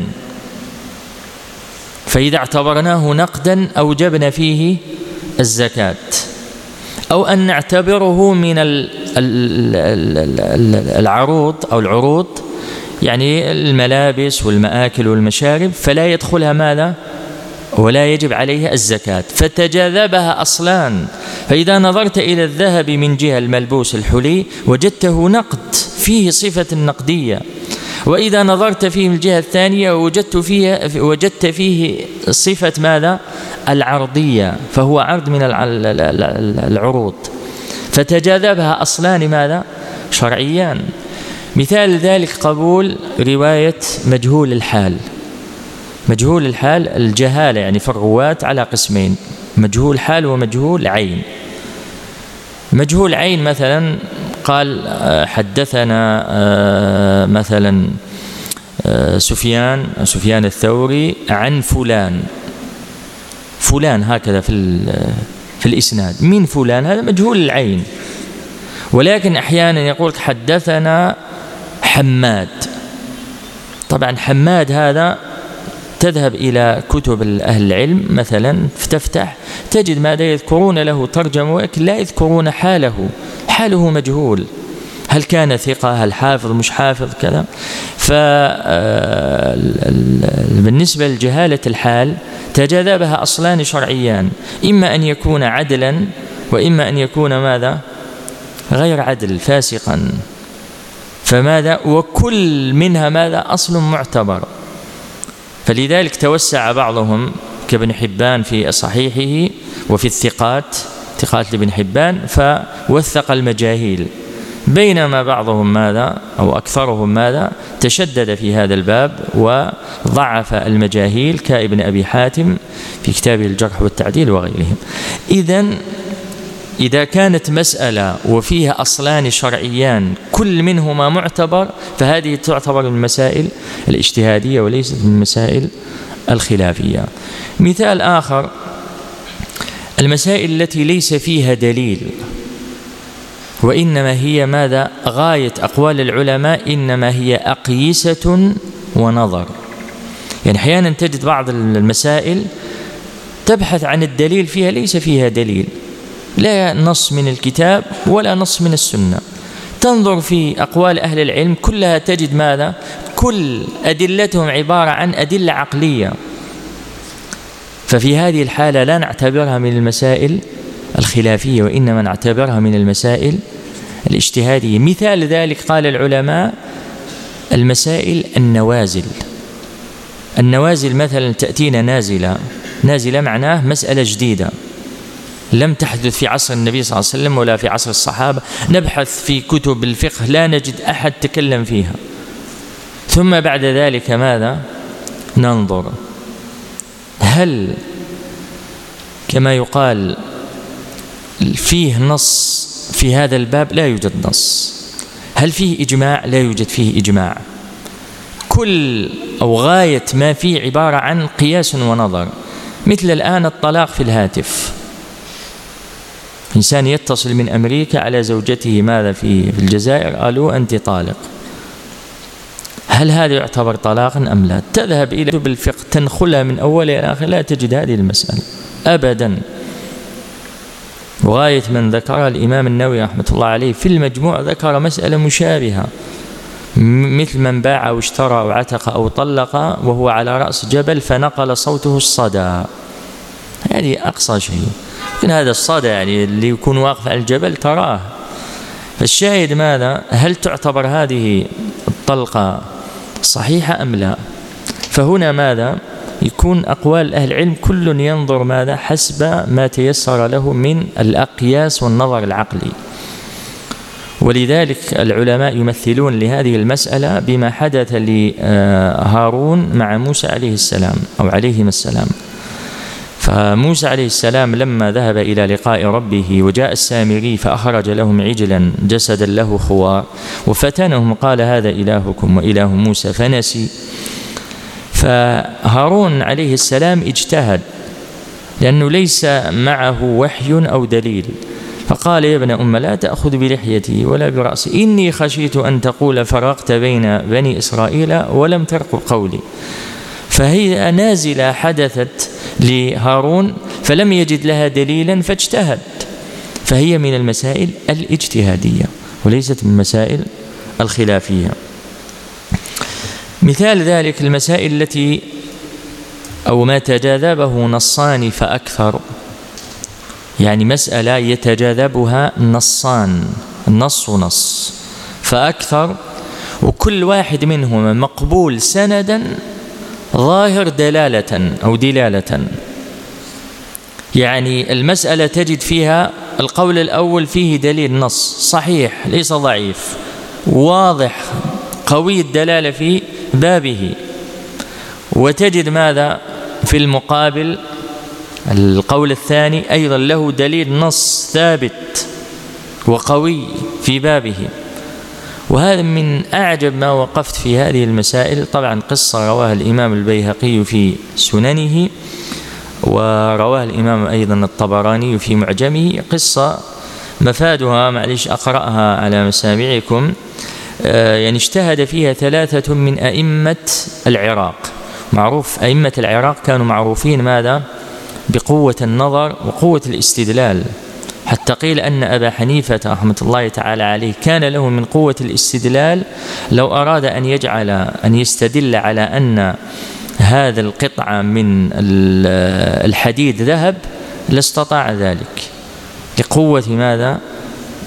فإذا اعتبرناه نقدا أوجبنا فيه الزكاة. أو أن نعتبره من العروض أو العروض يعني الملابس والمآكل والمشارب فلا يدخلها ماذا؟ ولا يجب عليها الزكاة فتجاذبها أصلان فإذا نظرت إلى الذهب من جهة الملبوس الحلي وجدته نقد فيه صفة النقدية وإذا نظرت فيه من الجهة الثانية وجدت فيه وجدت فيه صفة ماذا؟ العرضية فهو عرض من العروض. فتجاذبها أصلان ماذا؟ شرعيان مثال ذلك قبول رواية مجهول الحال. مجهول الحال الجهالة يعني في الرواة على قسمين. مجهول حال ومجهول عين. مجهول عين مثلا قال آه، حدثنا آه، مثلا آه، سفيان سفيان الثوري عن فلان. فلان هكذا في في الإسناد. من فلان؟ هذا مجهول العين. ولكن أحيانا يقول حدثنا حماد. طبعا حماد هذا تذهب إلى كتب أهل العلم مثلا فتفتح تجد ماذا يذكرون له ترجمة ولكن لا يذكرون حاله حاله مجهول. هل كان ثقة؟ هل حافظ؟ مش حافظ؟ كذا. فبالنسبة لجهالة الحال تجاذبها أصلان شرعيان. إما أن يكون عدلا وإما أن يكون ماذا؟ غير عدل فاسقا. فماذا؟ وكل منها ماذا؟ أصل معتبر. فلذلك توسع بعضهم كابن حبان في صحيحه وفي الثقات ثقات لابن حبان فوثق المجاهيل. بينما بعضهم ماذا؟ أو أكثرهم ماذا؟ تشدد في هذا الباب وضعف المجاهيل كابن أبي حاتم في كتابه الجرح والتعديل وغيرهم. إذا إذا كانت مسألة وفيها أصلان شرعيان كل منهما معتبر فهذه تعتبر من المسائل الاجتهادية وليست من المسائل الخلافية. مثال آخر المسائل التي ليس فيها دليل وإنما هي ماذا؟ غاية أقوال العلماء إنما هي أقيسة ونظر. يعني أحيانا تجد بعض المسائل تبحث عن الدليل فيها ليس فيها دليل. لا نص من الكتاب ولا نص من السنة. تنظر في أقوال أهل العلم كلها تجد ماذا؟ كل أدلتهم عبارة عن أدلة عقلية. ففي هذه الحالة لا نعتبرها من المسائل الخلافية وإنما نعتبرها من المسائل الاجتهادية. مثال ذلك قال العلماء المسائل النوازل. النوازل مثلا تأتينا نازلة. نازلة معناه مسألة جديدة. لم تحدث في عصر النبي صلى الله عليه وسلم ولا في عصر الصحابة. نبحث في كتب الفقه لا نجد أحد تكلم فيها. ثم بعد ذلك ماذا؟ ننظر. هل كما يقال فيه نص في هذا الباب؟ لا يوجد نص. هل فيه إجماع؟ لا يوجد فيه إجماع. كل أو غاية ما فيه عبارة عن قياس ونظر. مثل الآن الطلاق في الهاتف. إنسان يتصل من أمريكا على زوجته ماذا في الجزائر؟ قالوا أنت طالق. هل هذا يعتبر طلاقا أم لا؟ تذهب إلى كتب الفقه تنخلها من أولها إلى آخر لا تجد هذه المسألة أبدا. وغاية من ذكرها الإمام النووي رحمة الله عليه في المجموع ذكر مسألة مشابهة. مثل من باع أو اشترى أو عتق أو طلق وهو على رأس جبل فنقل صوته الصدى. هذه أقصى شيء. لكن هذا الصدى يعني اللي يكون واقف على الجبل تراه. فالشاهد ماذا؟ هل تعتبر هذه الطلقة صحيحة أم لا؟ فهنا ماذا؟ يكون أقوال أهل العلم كل ينظر ماذا؟ حسب ما تيسر له من الأقياس والنظر العقلي. ولذلك العلماء يمثلون لهذه المسألة بما حدث لهارون مع موسى عليه السلام أو عليهما السلام. فموسى عليه السلام لما ذهب إلى لقاء ربه وجاء السامري فأخرج لهم عجلا جسدا له خوار وفتنهم قال هذا إلهكم وإله موسى فنسي. فهارون عليه السلام اجتهد لأنه ليس معه وحي أو دليل فقال يا ابن أم لا تأخذ بلحيتي ولا برأسي إني خشيت أن تقول فرقت بين بني إسرائيل ولم ترق قولي. فهي نازلة حدثت لهارون فلم يجد لها دليلا فاجتهد. فهي من المسائل الاجتهادية وليست من المسائل الخلافية. مثال ذلك المسائل التي أو ما تجاذبه نصان فأكثر. يعني مسألة يتجاذبها نصان نص ونص فأكثر. وكل واحد منهما مقبول سندا ظاهر دلالة أو دلالة. يعني المسألة تجد فيها القول الأول فيه دليل نص صحيح ليس ضعيف واضح قوي الدلالة في بابه. وتجد ماذا؟ في المقابل القول الثاني أيضا له دليل نص ثابت وقوي في بابه. وهذا من أعجب ما وقفت في هذه المسائل. طبعا قصة رواها الإمام البيهقي في سننه ورواه الإمام أيضا الطبراني في معجمه. قصة مفادها معلش أقرأها على مسامعكم. آه، يعني اجتهد فيها ثلاثة من أئمة العراق. معروف أئمة العراق كانوا معروفين ماذا؟ بقوة النظر وقوة الاستدلال. حتى قيل أن أبا حنيفة رحمة الله تعالى عليه كان له من قوة الاستدلال لو أراد أن يجعل أن يستدل على أن هذا القطعة من الحديد ذهب لاستطاع ذلك لقوة ماذا؟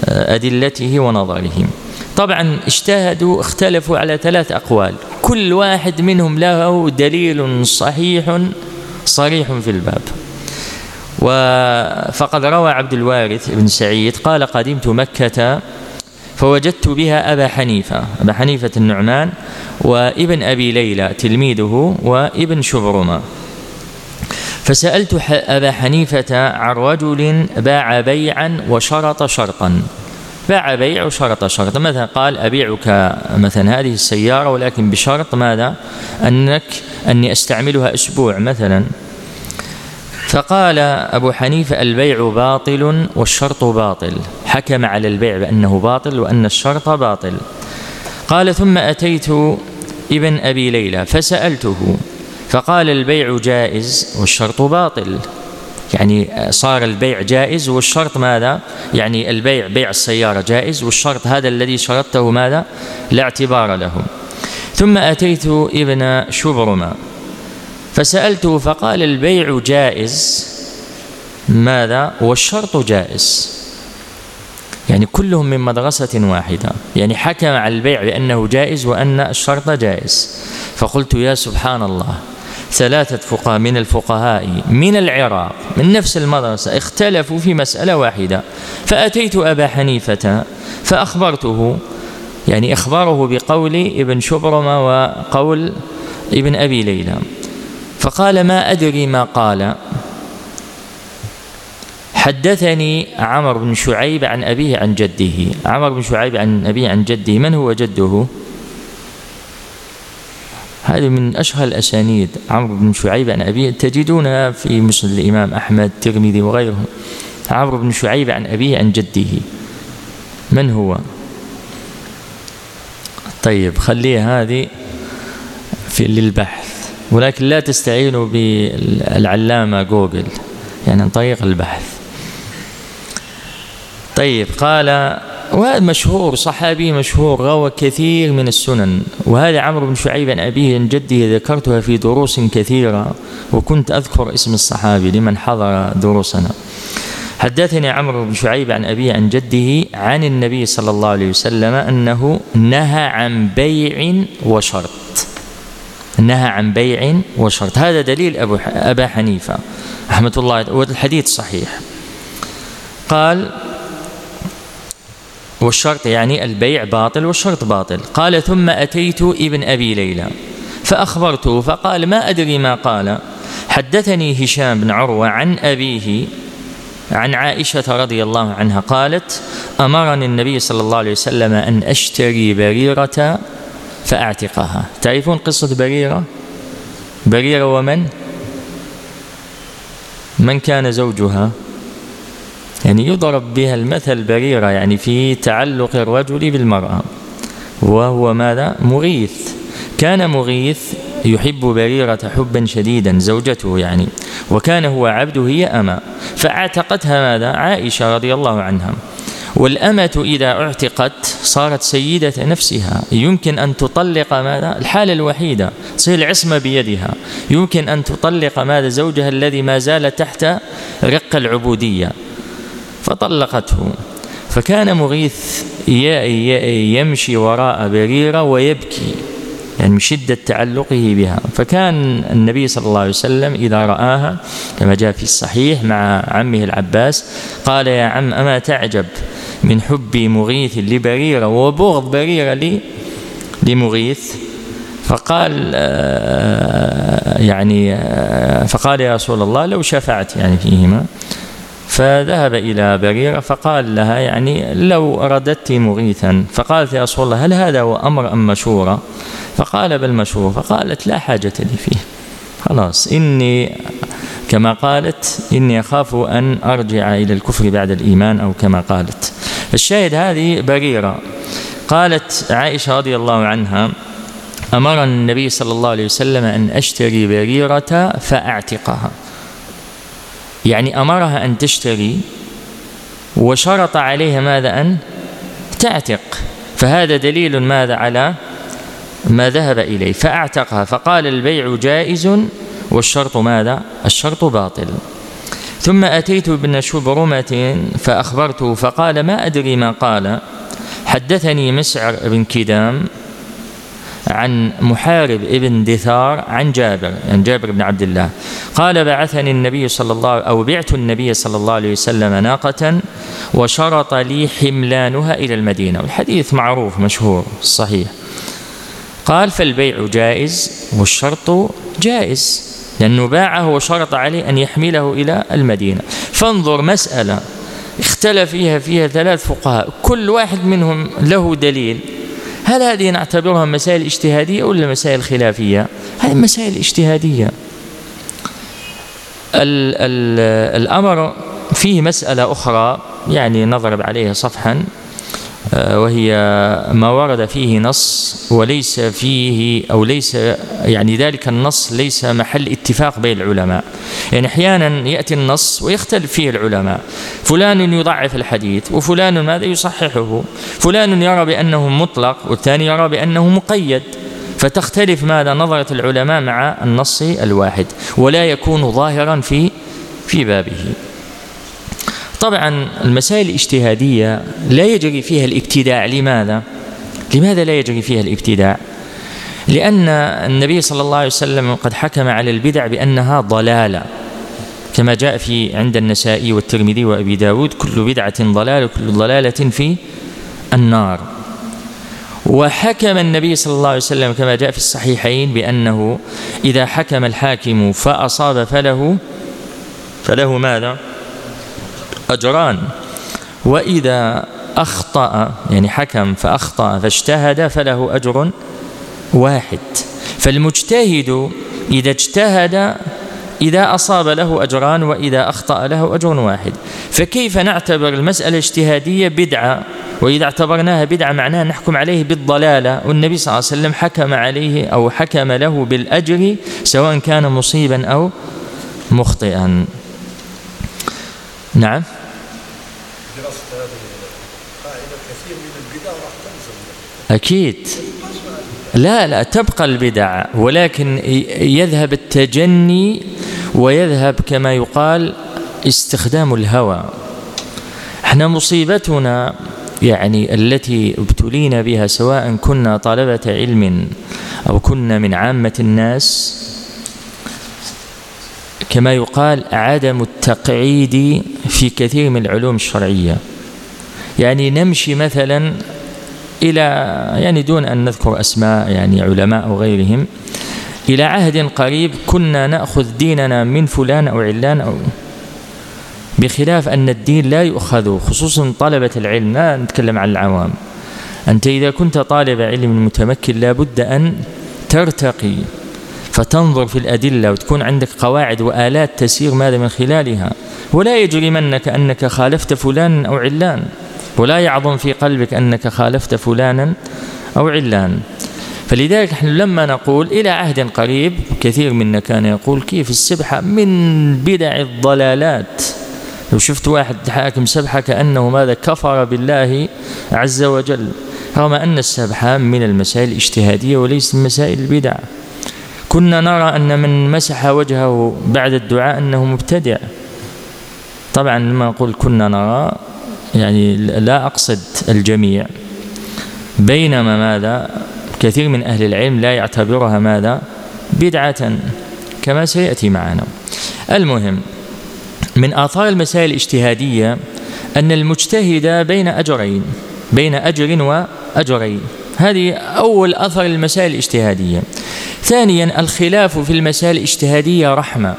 أدلته ونظرهم. طبعا اجتهدوا اختلفوا على ثلاث أقوال. كل واحد منهم له دليل صحيح صريح في الباب. فقد روى عبد الوارث بن سعيد قال قدمت مكة فوجدت بها أبا حنيفة أبا حنيفة النعمان وابن أبي ليلى تلميذه وابن شبرمة. فسألت أبا حنيفة عن رجل باع بيعا وشرط شرطا. باع بيع وشرط شرطا مثلا قال؟ أبيعك مثلا هذه السيارة ولكن بشرط ماذا؟ أنك أني أستعملها أسبوع مثلا. فقال أبو حنيفة البيع باطل والشرط باطل. حكم على البيع بأنه باطل وأن الشرط باطل. قال ثم أتيت ابن أبي ليلى فسألته فقال البيع جائز والشرط باطل. يعني صار البيع جائز والشرط ماذا؟ يعني البيع بيع السيارة جائز والشرط هذا الذي شرطته ماذا؟ لا اعتبار له. ثم أتيت ابن شبرمة فسألته فقال البيع جائز. ماذا؟ والشرط جائز. يعني كلهم من مدرسة واحدة. يعني حكم على البيع بأنه جائز وأن الشرط جائز. فقلت يا سبحان الله ثلاثة فقهاء من الفقهاء من العراق من نفس المدرسة اختلفوا في مسألة واحدة. فأتيت أبا حنيفة فأخبرته يعني إخباره بقول ابن شبرمة وقول ابن أبي ليلى. فقال ما أدري ما قال. حدثني عمر بن شعيب عن أبيه عن جده. عمر بن شعيب عن أبيه عن جده. من هو جده؟ هذه من أشهر الأسانيد. عمرو بن شعيب عن أبيه. تجدونها في مسند الإمام أحمد الترمذي وغيرهم عمرو بن شعيب عن أبيه عن جده. من هو؟ طيب خليه هذه في للبحث. ولكن لا تستعينوا بالعلامة جوجل يعني عن طريق البحث. طيب قال وهذا مشهور صحابي مشهور روى كثير من السنن. وهذا عمرو بن شعيب عن أبيه عن جده ذكرتها في دروس كثيرة وكنت أذكر اسم الصحابي لمن حضر دروسنا. حدثني عمرو بن شعيب عن أبيه عن جده عن النبي صلى الله عليه وسلم أنه نهى عن بيع وشرط نهى عن بيع وشرط. هذا دليل أبو أبا حنيفة رحمة الله والحديث صحيح. قال والشرط يعني البيع باطل والشرط باطل. قال ثم أتيت ابن أبي ليلى فأخبرته فقال ما أدري ما قال. حدثني هشام بن عروة عن أبيه عن عائشة رضي الله عنها قالت أمرني النبي صلى الله عليه وسلم أن أشتري بريرة فأعتقها تعرفون قصة بريرة؟ بريرة ومن؟ من كان زوجها؟ يعني يضرب بها المثل بريرة يعني في تعلق الرجل بالمرأة. وهو ماذا؟ مغيث. كان مغيث يحب بريرة حبا شديدا زوجته يعني. وكان هو عبده هي أما. فاعتقتها ماذا؟ عائشة رضي الله عنها. والأمة إذا اعتقت صارت سيدة نفسها. يمكن أن تطلق ماذا؟ الحالة الوحيدة تصير العصمة بيدها. يمكن أن تطلق ماذا؟ زوجها الذي ما زال تحت رق العبودية. فطلقته. فكان مغيث يمشي وراء بريرة ويبكي يعني من شدة تعلقه بها. فكان النبي صلى الله عليه وسلم إذا رآها كما جاء في الصحيح مع عمه العباس قال يا عم أما تعجب؟ من حب مغيث لبريرة وبغض بريرة لمغيث. فقال آه، يعني آه، فقال يا رسول الله لو شفعت يعني فيهما. فذهب إلى بريرة فقال لها يعني لو رددت مغيثا. فقالت يا رسول الله هل هذا هو أمر أم مشورة؟ فقال بل مشورة. فقالت لا حاجة لي فيه. خلاص إني كما قالت إني أخاف أن أرجع إلى الكفر بعد الإيمان أو كما قالت. الشاهد هذه بريرة قالت عائشة رضي الله عنها أمر النبي صلى الله عليه وسلم أن أشتري بريرة فأعتقها. يعني أمرها أن تشتري وشرط عليها ماذا أن تعتق. فهذا دليل ماذا على ما ذهب إليه. فأعتقها فقال البيع جائز والشرط ماذا؟ الشرط باطل. ثم أتيت ابن شبرمة فأخبرته فقال ما أدري ما قال. حدثني مسعر بن كدام عن محارب ابن دثار عن جابر عن جابر بن عبد الله. قال بعثني النبي صلى الله أو بعت النبي صلى الله عليه وسلم ناقة وشرط لي حملانها إلى المدينة. والحديث معروف مشهور صحيح. قال فالبيع جائز والشرط جائز. لأنه باعه وشرط عليه أن يحمله إلى المدينة. فانظر مسألة اختلف فيها فيها ثلاث فقهاء كل واحد منهم له دليل. هل هذه نعتبرها مسائل اجتهادية ولا مسائل خلافية؟ هذه مسائل اجتهادية. ال ال الأمر فيه مسألة أخرى يعني نضرب عليها صفحا. وهي ما ورد فيه نص وليس فيه أو ليس يعني ذلك النص ليس محل اتفاق بين العلماء. يعني أحيانا يأتي النص ويختلف فيه العلماء. فلان يضعف الحديث وفلان ماذا يصححه؟ فلان يرى بأنه مطلق والثاني يرى بأنه مقيد. فتختلف ماذا؟ نظرة العلماء مع النص الواحد. ولا يكون ظاهرا في في بابه. طبعا المسائل الاجتهادية لا يجري فيها الابتداع لماذا؟ لماذا لا يجري فيها الابتداع؟ لأن النبي صلى الله عليه وسلم قد حكم على البدع بأنها ضلالة كما جاء في عند النسائي والترمذي وأبي داود كل بدعة ضلالة وكل ضلالة في النار وحكم النبي صلى الله عليه وسلم كما جاء في الصحيحين بأنه إذا حكم الحاكم فأصاب فله فله ماذا؟ أجران. وإذا أخطأ يعني حكم فأخطأ فاجتهد فله أجر واحد. فالمجتهد إذا اجتهد إذا أصاب له أجران وإذا أخطأ له أجر واحد. فكيف نعتبر المسألة اجتهادية بدعة؟ وإذا اعتبرناها بدعة معناها نحكم عليه بالضلالة. والنبي صلى الله عليه وسلم حكم عليه أو حكم له بالأجر سواء كان مصيبا أو مخطئا. نعم. أكيد. لا لا تبقى البدع ولكن يذهب التجني ويذهب كما يقال استخدام الهوى. إحنا مصيبتنا يعني التي ابتلينا بها سواء كنا طلبة علم أو كنا من عامة الناس كما يقال عدم التقعيد في كثير من العلوم الشرعية. يعني نمشي مثلا إلى يعني دون أن نذكر أسماء يعني علماء أو غيرهم إلى عهد قريب كنا نأخذ ديننا من فلان أو علان أو بخلاف أن الدين لا يؤخذ خصوصا طلبة العلم لا نتكلم عن العوام. أنت إذا كنت طالب علم متمكن لا بد أن ترتقي فتنظر في الأدلة وتكون عندك قواعد وآلات تسير ماذا من خلالها. ولا يجرمنك أنك خالفت فلان أو علان. ولا يعظم في قلبك أنك خالفت فلانا أو علان. فلذلك نحن لما نقول إلى عهد قريب كثير منا كان يقول كيف السبحة من بدع الضلالات؟ لو شفت واحد حاكم سبحة كأنه ماذا كفر بالله عز وجل رغم أن السبحة من المسائل الاجتهادية وليست من مسائل البدع. كنا نرى أن من مسح وجهه بعد الدعاء أنه مبتدع. طبعا لما نقول كنا نرى يعني لا أقصد الجميع. بينما ماذا؟ كثير من أهل العلم لا يعتبرها ماذا؟ بدعة كما سيأتي معنا. المهم من آثار المسائل الاجتهادية أن المجتهد بين أجرين بين أجر وأجرين. هذه أول أثر المسائل الاجتهادية. ثانيا الخلاف في المسائل الاجتهادية رحمة.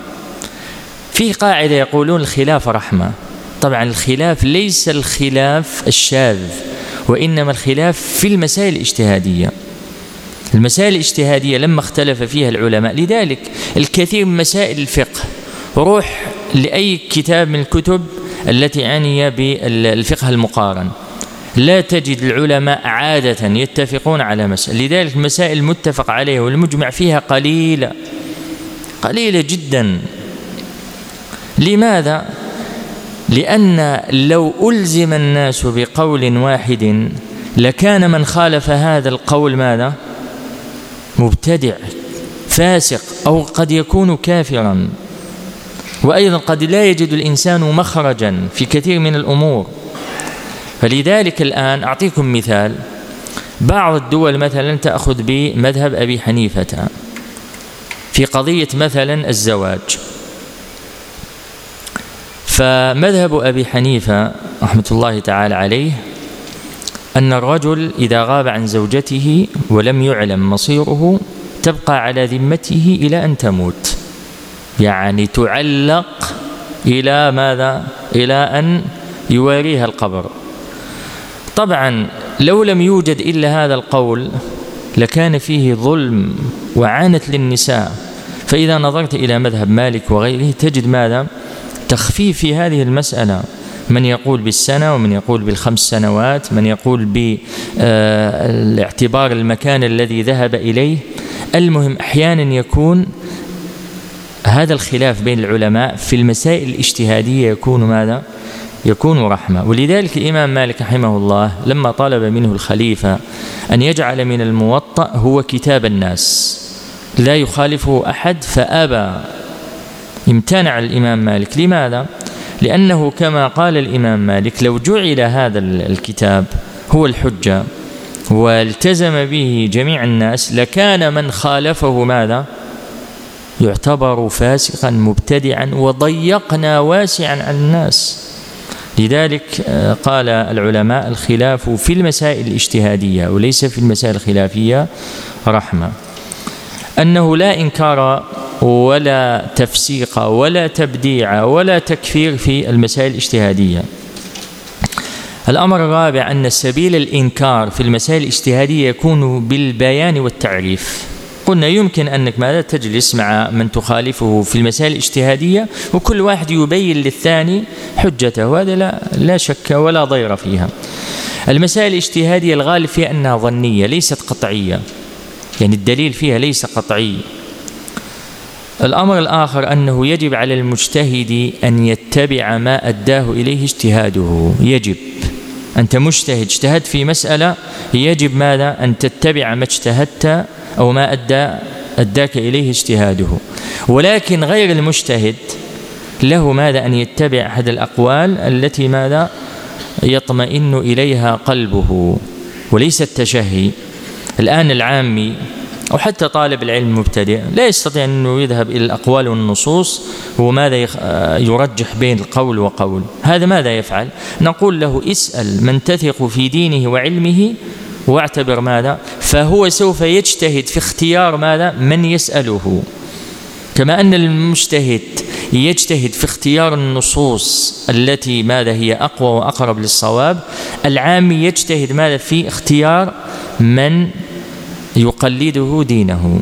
في قاعدة يقولون الخلاف رحمة. طبعا الخلاف ليس الخلاف الشاذ وإنما الخلاف في المسائل الاجتهادية. المسائل الاجتهادية لما اختلف فيها العلماء لذلك الكثير من مسائل الفقه روح لأي كتاب من الكتب التي عني بالفقه المقارن. لا تجد العلماء عادة يتفقون على مسألة لذلك المسائل المتفق عليها والمجمع فيها قليلة قليلة جدا. لماذا؟ لأن لو ألزم الناس بقول واحد لكان من خالف هذا القول ماذا؟ مبتدع فاسق أو قد يكون كافرا. وأيضا قد لا يجد الإنسان مخرجا في كثير من الأمور. فلذلك الآن أعطيكم مثال. بعض الدول مثلا تأخذ بمذهب أبي حنيفة في قضية مثلا الزواج. فمذهب أبي حنيفة رحمة الله تعالى عليه أن الرجل إذا غاب عن زوجته ولم يعلم مصيره تبقى على ذمته إلى أن تموت يعني تعلق إلى ماذا؟ إلى أن يواريها القبر طبعا لو لم يوجد إلا هذا القول لكان فيه ظلم وعانت للنساء فإذا نظرت إلى مذهب مالك وغيره تجد ماذا؟ تخفيف في هذه المسألة من يقول بالسنة ومن يقول بالخمس سنوات من يقول باعتبار المكان الذي ذهب إليه المهم أحيانا يكون هذا الخلاف بين العلماء في المسائل الاجتهادية يكون ماذا؟ يكون رحمة ولذلك الإمام مالك رحمه الله لما طلب منه الخليفة أن يجعل من الموطأ هو كتاب الناس لا يخالفه أحد فأبى امتنع الإمام مالك لماذا؟ لأنه كما قال الإمام مالك لو جعل هذا الكتاب هو الحجة والتزم به جميع الناس لكان من خالفه ماذا؟ يعتبر فاسقا مبتدعا وضيقنا واسعا على الناس لذلك آه، قال العلماء الخلاف في المسائل الاجتهادية وليس في المسائل الخلافية رحمة أنه لا إنكار ولا تفسيق ولا تبديع ولا تكفير في المسائل الاجتهادية. الأمر الرابع أن سبيل الإنكار في المسائل الاجتهادية يكون بالبيان والتعريف. قلنا يمكن أنك ماذا تجلس مع من تخالفه في المسائل الاجتهادية وكل واحد يبين للثاني حجته وهذا لا, لا شك ولا ضير فيها. المسائل الاجتهادية الغالب فيها أنها ظنية ليست قطعية. يعني الدليل فيها ليس قطعي. الأمر الآخر أنه يجب على المجتهد أن يتبع ما أداه إليه اجتهاده. يجب. أنت مجتهد اجتهدت في مسألة يجب ماذا؟ أن تتبع ما اجتهدت أو ما أدى أداك إليه اجتهاده. ولكن غير المجتهد له ماذا؟ أن يتبع أحد الأقوال التي ماذا؟ يطمئن إليها قلبه. وليس التشهي. الآن العامي أو حتى طالب العلم المبتدئ لا يستطيع أنه يذهب إلى الأقوال والنصوص وماذا يرجح بين القول وقول. هذا ماذا يفعل؟ نقول له اسأل من تثق في دينه وعلمه واعتبر ماذا؟ فهو سوف يجتهد في اختيار ماذا؟ من يسأله. كما أن المجتهد يجتهد في اختيار النصوص التي ماذا هي؟ أقوى وأقرب للصواب. العامي يجتهد ماذا؟ في اختيار من يقلده دينه.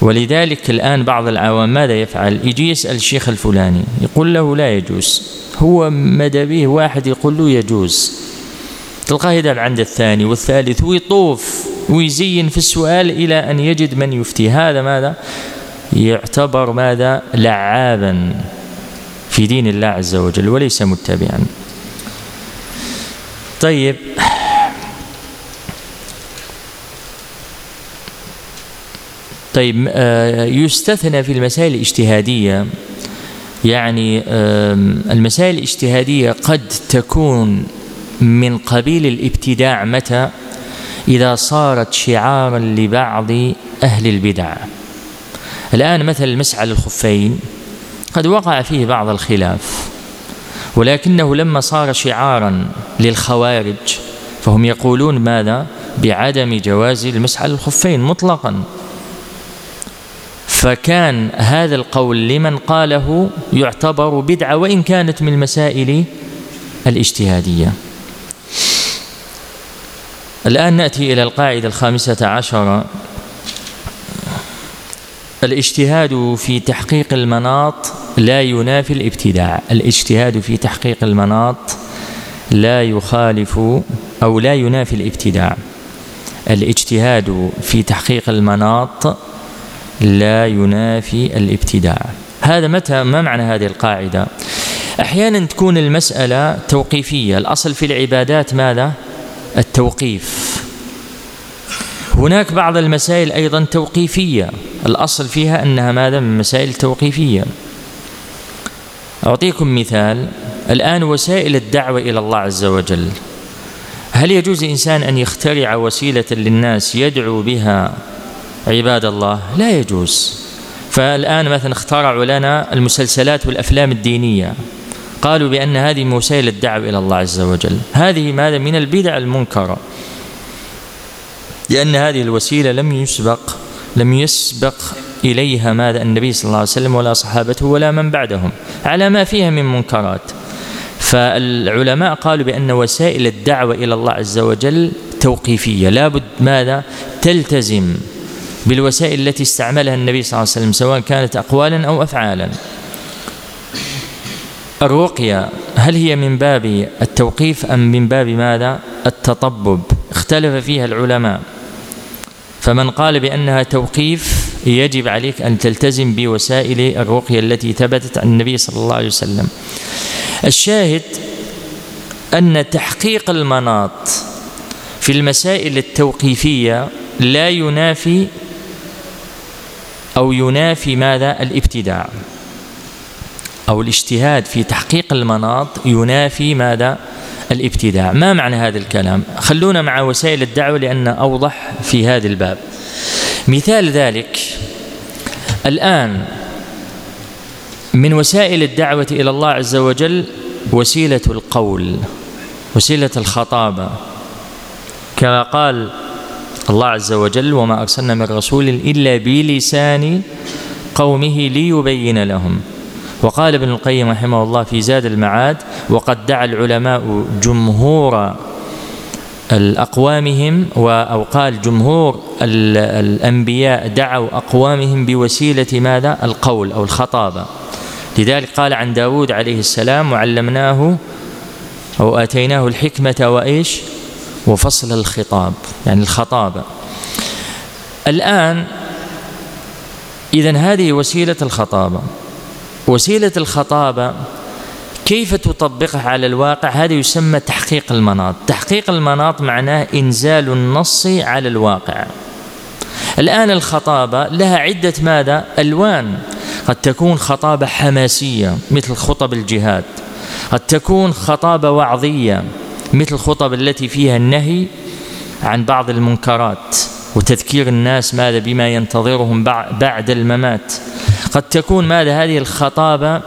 ولذلك الآن بعض العوام ماذا يفعل؟ يجي يسأل الشيخ الفلاني يقول له لا يجوز. هو مدى به واحد يقول له يجوز. تلقاه يذهب عند الثاني والثالث ويطوف ويزين في السؤال إلى أن يجد من يفتي. هذا ماذا؟ يعتبر ماذا؟ لعابا في دين الله عز وجل وليس متبعا. طيب طيب آه، يستثنى في المسائل الاجتهادية. يعني المسائل الاجتهادية قد تكون من قبيل الابتداع متى؟ إذا صارت شعارا لبعض أهل البدع. الآن مثل المسح على الخفين قد وقع فيه بعض الخلاف ولكنه لما صار شعارا للخوارج فهم يقولون ماذا؟ بعدم جواز المسح على الخفين مطلقا. فكان هذا القول لمن قاله يعتبر بدعة وإن كانت من المسائل الاجتهادية. الآن نأتي إلى القاعدة الخامسة عشرة الاجتهاد في تحقيق المناط لا ينافي الابتداع. الاجتهاد في تحقيق المناط لا يخالف أو لا ينافي الابتداع. الاجتهاد في تحقيق المناط لا ينافي الابتداع. هذا متى؟ ما معنى هذه القاعدة؟ أحيانا تكون المسألة توقيفية. الأصل في العبادات ماذا؟ التوقيف. هناك بعض المسائل أيضا توقيفية. الأصل فيها أنها ماذا؟ من مسائل توقيفية. أعطيكم مثال. الآن وسائل الدعوة إلى الله عز وجل. هل يجوز إنسان أن يخترع وسيلة للناس يدعو بها عباد الله لا يجوز. فالآن مثلا اخترعوا لنا المسلسلات والأفلام الدينية. قالوا بأن هذه من وسائل الدعوة إلى الله عز وجل. هذه ماذا؟ من البدع المنكرة. لأن هذه الوسيلة لم يسبق لم يسبق إليها ماذا؟ النبي صلى الله عليه وسلم ولا صحابته ولا من بعدهم. على ما فيها من منكرات. فالعلماء قالوا بأن وسائل الدعوة إلى الله عز وجل توقيفية. لابد ماذا؟ تلتزم. بالوسائل التي استعملها النبي صلى الله عليه وسلم سواء كانت أقوالا أو أفعالا. الرقية هل هي من باب التوقيف أم من باب ماذا؟ التطبب. اختلف فيها العلماء. فمن قال بأنها توقيف يجب عليك أن تلتزم بوسائل الرقية التي ثبتت عن النبي صلى الله عليه وسلم. الشاهد أن تحقيق المناط في المسائل التوقيفية لا ينافي أو ينافي ماذا؟ الابتداع. أو الاجتهاد في تحقيق المناط ينافي ماذا؟ الابتداع. ما معنى هذا الكلام؟ خلونا مع وسائل الدعوة لأن أوضح في هذا الباب. مثال ذلك الآن من وسائل الدعوة إلى الله عز وجل وسيلة القول وسيلة الخطابة. كما قال الله عز وجل وما أرسلنا من رسول إلا بلسان قومه ليبين لهم. وقال ابن القيم رحمه الله في زاد المعاد وقد دعا العلماء جمهور الأقوامهم أو قال جمهور الأنبياء دعوا أقوامهم بوسيلة ماذا؟ القول أو الخطابة. لذلك قال عن داود عليه السلام وعلمناه أو آتيناه الحكمة وإيش؟ وفصل الخطاب يعني الخطابة. الآن إذا هذه وسيلة الخطابة. وسيلة الخطابة كيف تطبقها على الواقع؟ هذا يسمى تحقيق المناط. تحقيق المناط معناه إنزال النص على الواقع. الآن الخطابة لها عدة ماذا؟ ألوان. قد تكون خطابة حماسية مثل خطب الجهاد. قد تكون خطابة وعظية. مثل الخطب التي فيها النهي عن بعض المنكرات وتذكير الناس ماذا بما ينتظرهم بعد الممات. قد تكون ماذا هذه الخطابة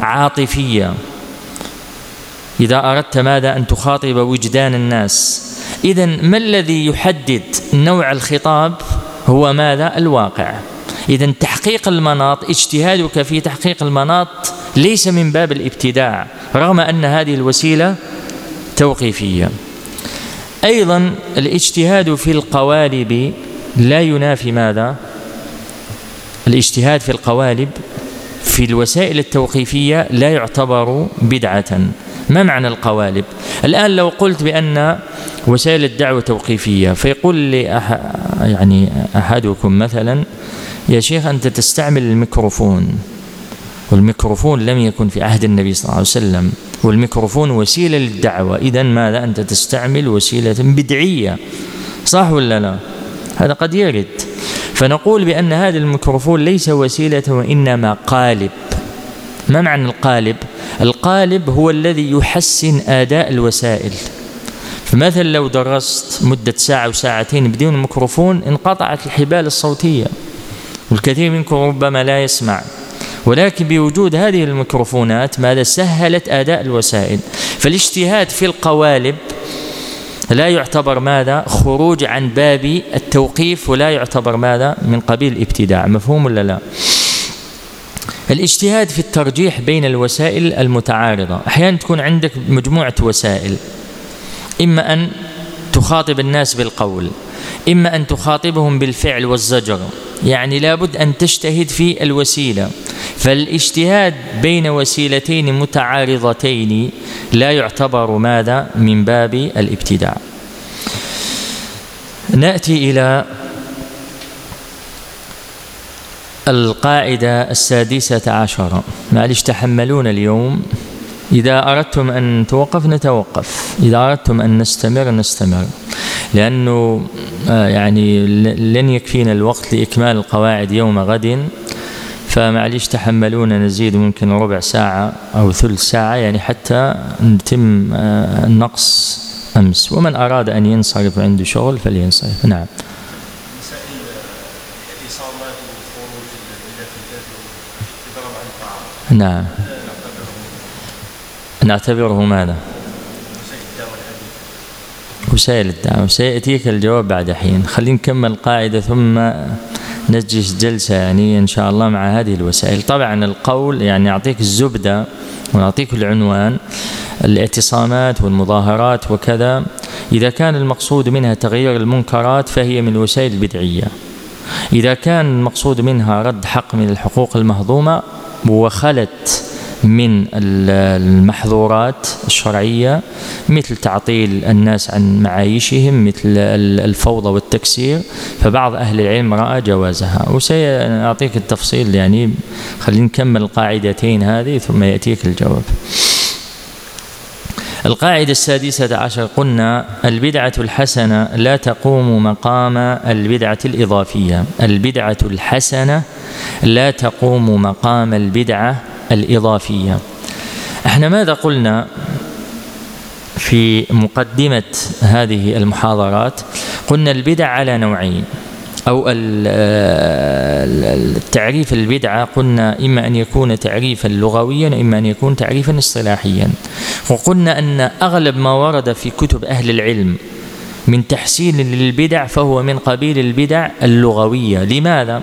عاطفية. إذا أردت ماذا أن تخاطب وجدان الناس. إذا ما الذي يحدد نوع الخطاب هو ماذا؟ الواقع. إذا تحقيق المناط اجتهادك في تحقيق المناط ليس من باب الابتداع رغم أن هذه الوسيلة توقيفية. أيضا الاجتهاد في القوالب لا ينافي ماذا؟ الاجتهاد في القوالب في الوسائل التوقيفية لا يعتبر بدعة. ما معنى القوالب؟ الآن لو قلت بأن وسائل الدعوة توقيفية فيقول لي أح يعني أحدكم مثلا يا شيخ أنت تستعمل الميكروفون. والميكروفون لم يكن في عهد النبي صلى الله عليه وسلم. والميكروفون وسيلة للدعوة. إذا ماذا؟ أنت تستعمل وسيلة بدعية. صح ولا لا؟ هذا قد يرد. فنقول بأن هذا الميكروفون ليس وسيلة وإنما قالب. ما معنى القالب؟ القالب هو الذي يحسن أداء الوسائل. فمثلا لو درست مدة ساعة وساعتين بدون ميكروفون انقطعت الحبال الصوتية. والكثير منكم ربما لا يسمع. ولكن بوجود هذه الميكروفونات ماذا سهلت أداء الوسائل؟ فالاجتهاد في القوالب لا يعتبر ماذا؟ خروج عن باب التوقيف ولا يعتبر ماذا؟ من قبيل الابتداع مفهوم ولا لا؟ الاجتهاد في الترجيح بين الوسائل المتعارضة أحيانا تكون عندك مجموعة وسائل إما أن تخاطب الناس بالقول إما أن تخاطبهم بالفعل والزجر يعني لابد أن تجتهد في الوسيلة. فالاجتهاد بين وسيلتين متعارضتين لا يعتبر ماذا؟ من باب الابتداع. نأتي إلى القاعدة السادسة عشرة. معلش تحملون اليوم. إذا أردتم أن توقف نتوقف. إذا أردتم أن نستمر نستمر. لأنه آه، يعني لن يكفينا الوقت لإكمال القواعد يوم غد. فمعليش تحملونا نزيد ممكن ربع ساعة أو ثلث ساعة يعني حتى نتم آه، النقص أمس. ومن أراد أن ينصرف عنده شغل فلينصرف. نعم. نعم. نعتبره ماذا؟ وسائل الدعوة سيأتيك الجواب بعد حين. خلينا نكمل القاعدة ثم نجلس جلسة يعني إن شاء الله مع هذه الوسائل. طبعا القول يعني أعطيك الزبدة ونعطيك العنوان الاعتصامات والمظاهرات وكذا. إذا كان المقصود منها تغيير المنكرات فهي من الوسائل البدعية. إذا كان المقصود منها رد حق من الحقوق المهضومة وخلت من المحظورات الشرعية مثل تعطيل الناس عن معايشهم مثل الفوضى والتكسير. فبعض أهل العلم رأى جوازها. وسيعطيك التفصيل يعني خلينا نكمل القاعدتين هذه ثم يأتيك الجواب. القاعدة السادسة عشر قلنا البدعة الحسنة لا تقوم مقام البدعة الإضافية. البدعة الحسنة لا تقوم مقام البدعة الإضافية. إحنا ماذا قلنا في مقدمة هذه المحاضرات؟ قلنا البدع على نوعين أو التعريف البدعة قلنا إما أن يكون تعريفا لغويا وإما أن يكون تعريفا اصطلاحيا. وقلنا أن أغلب ما ورد في كتب أهل العلم من تحسين للبدع فهو من قبيل البدع اللغوية. لماذا؟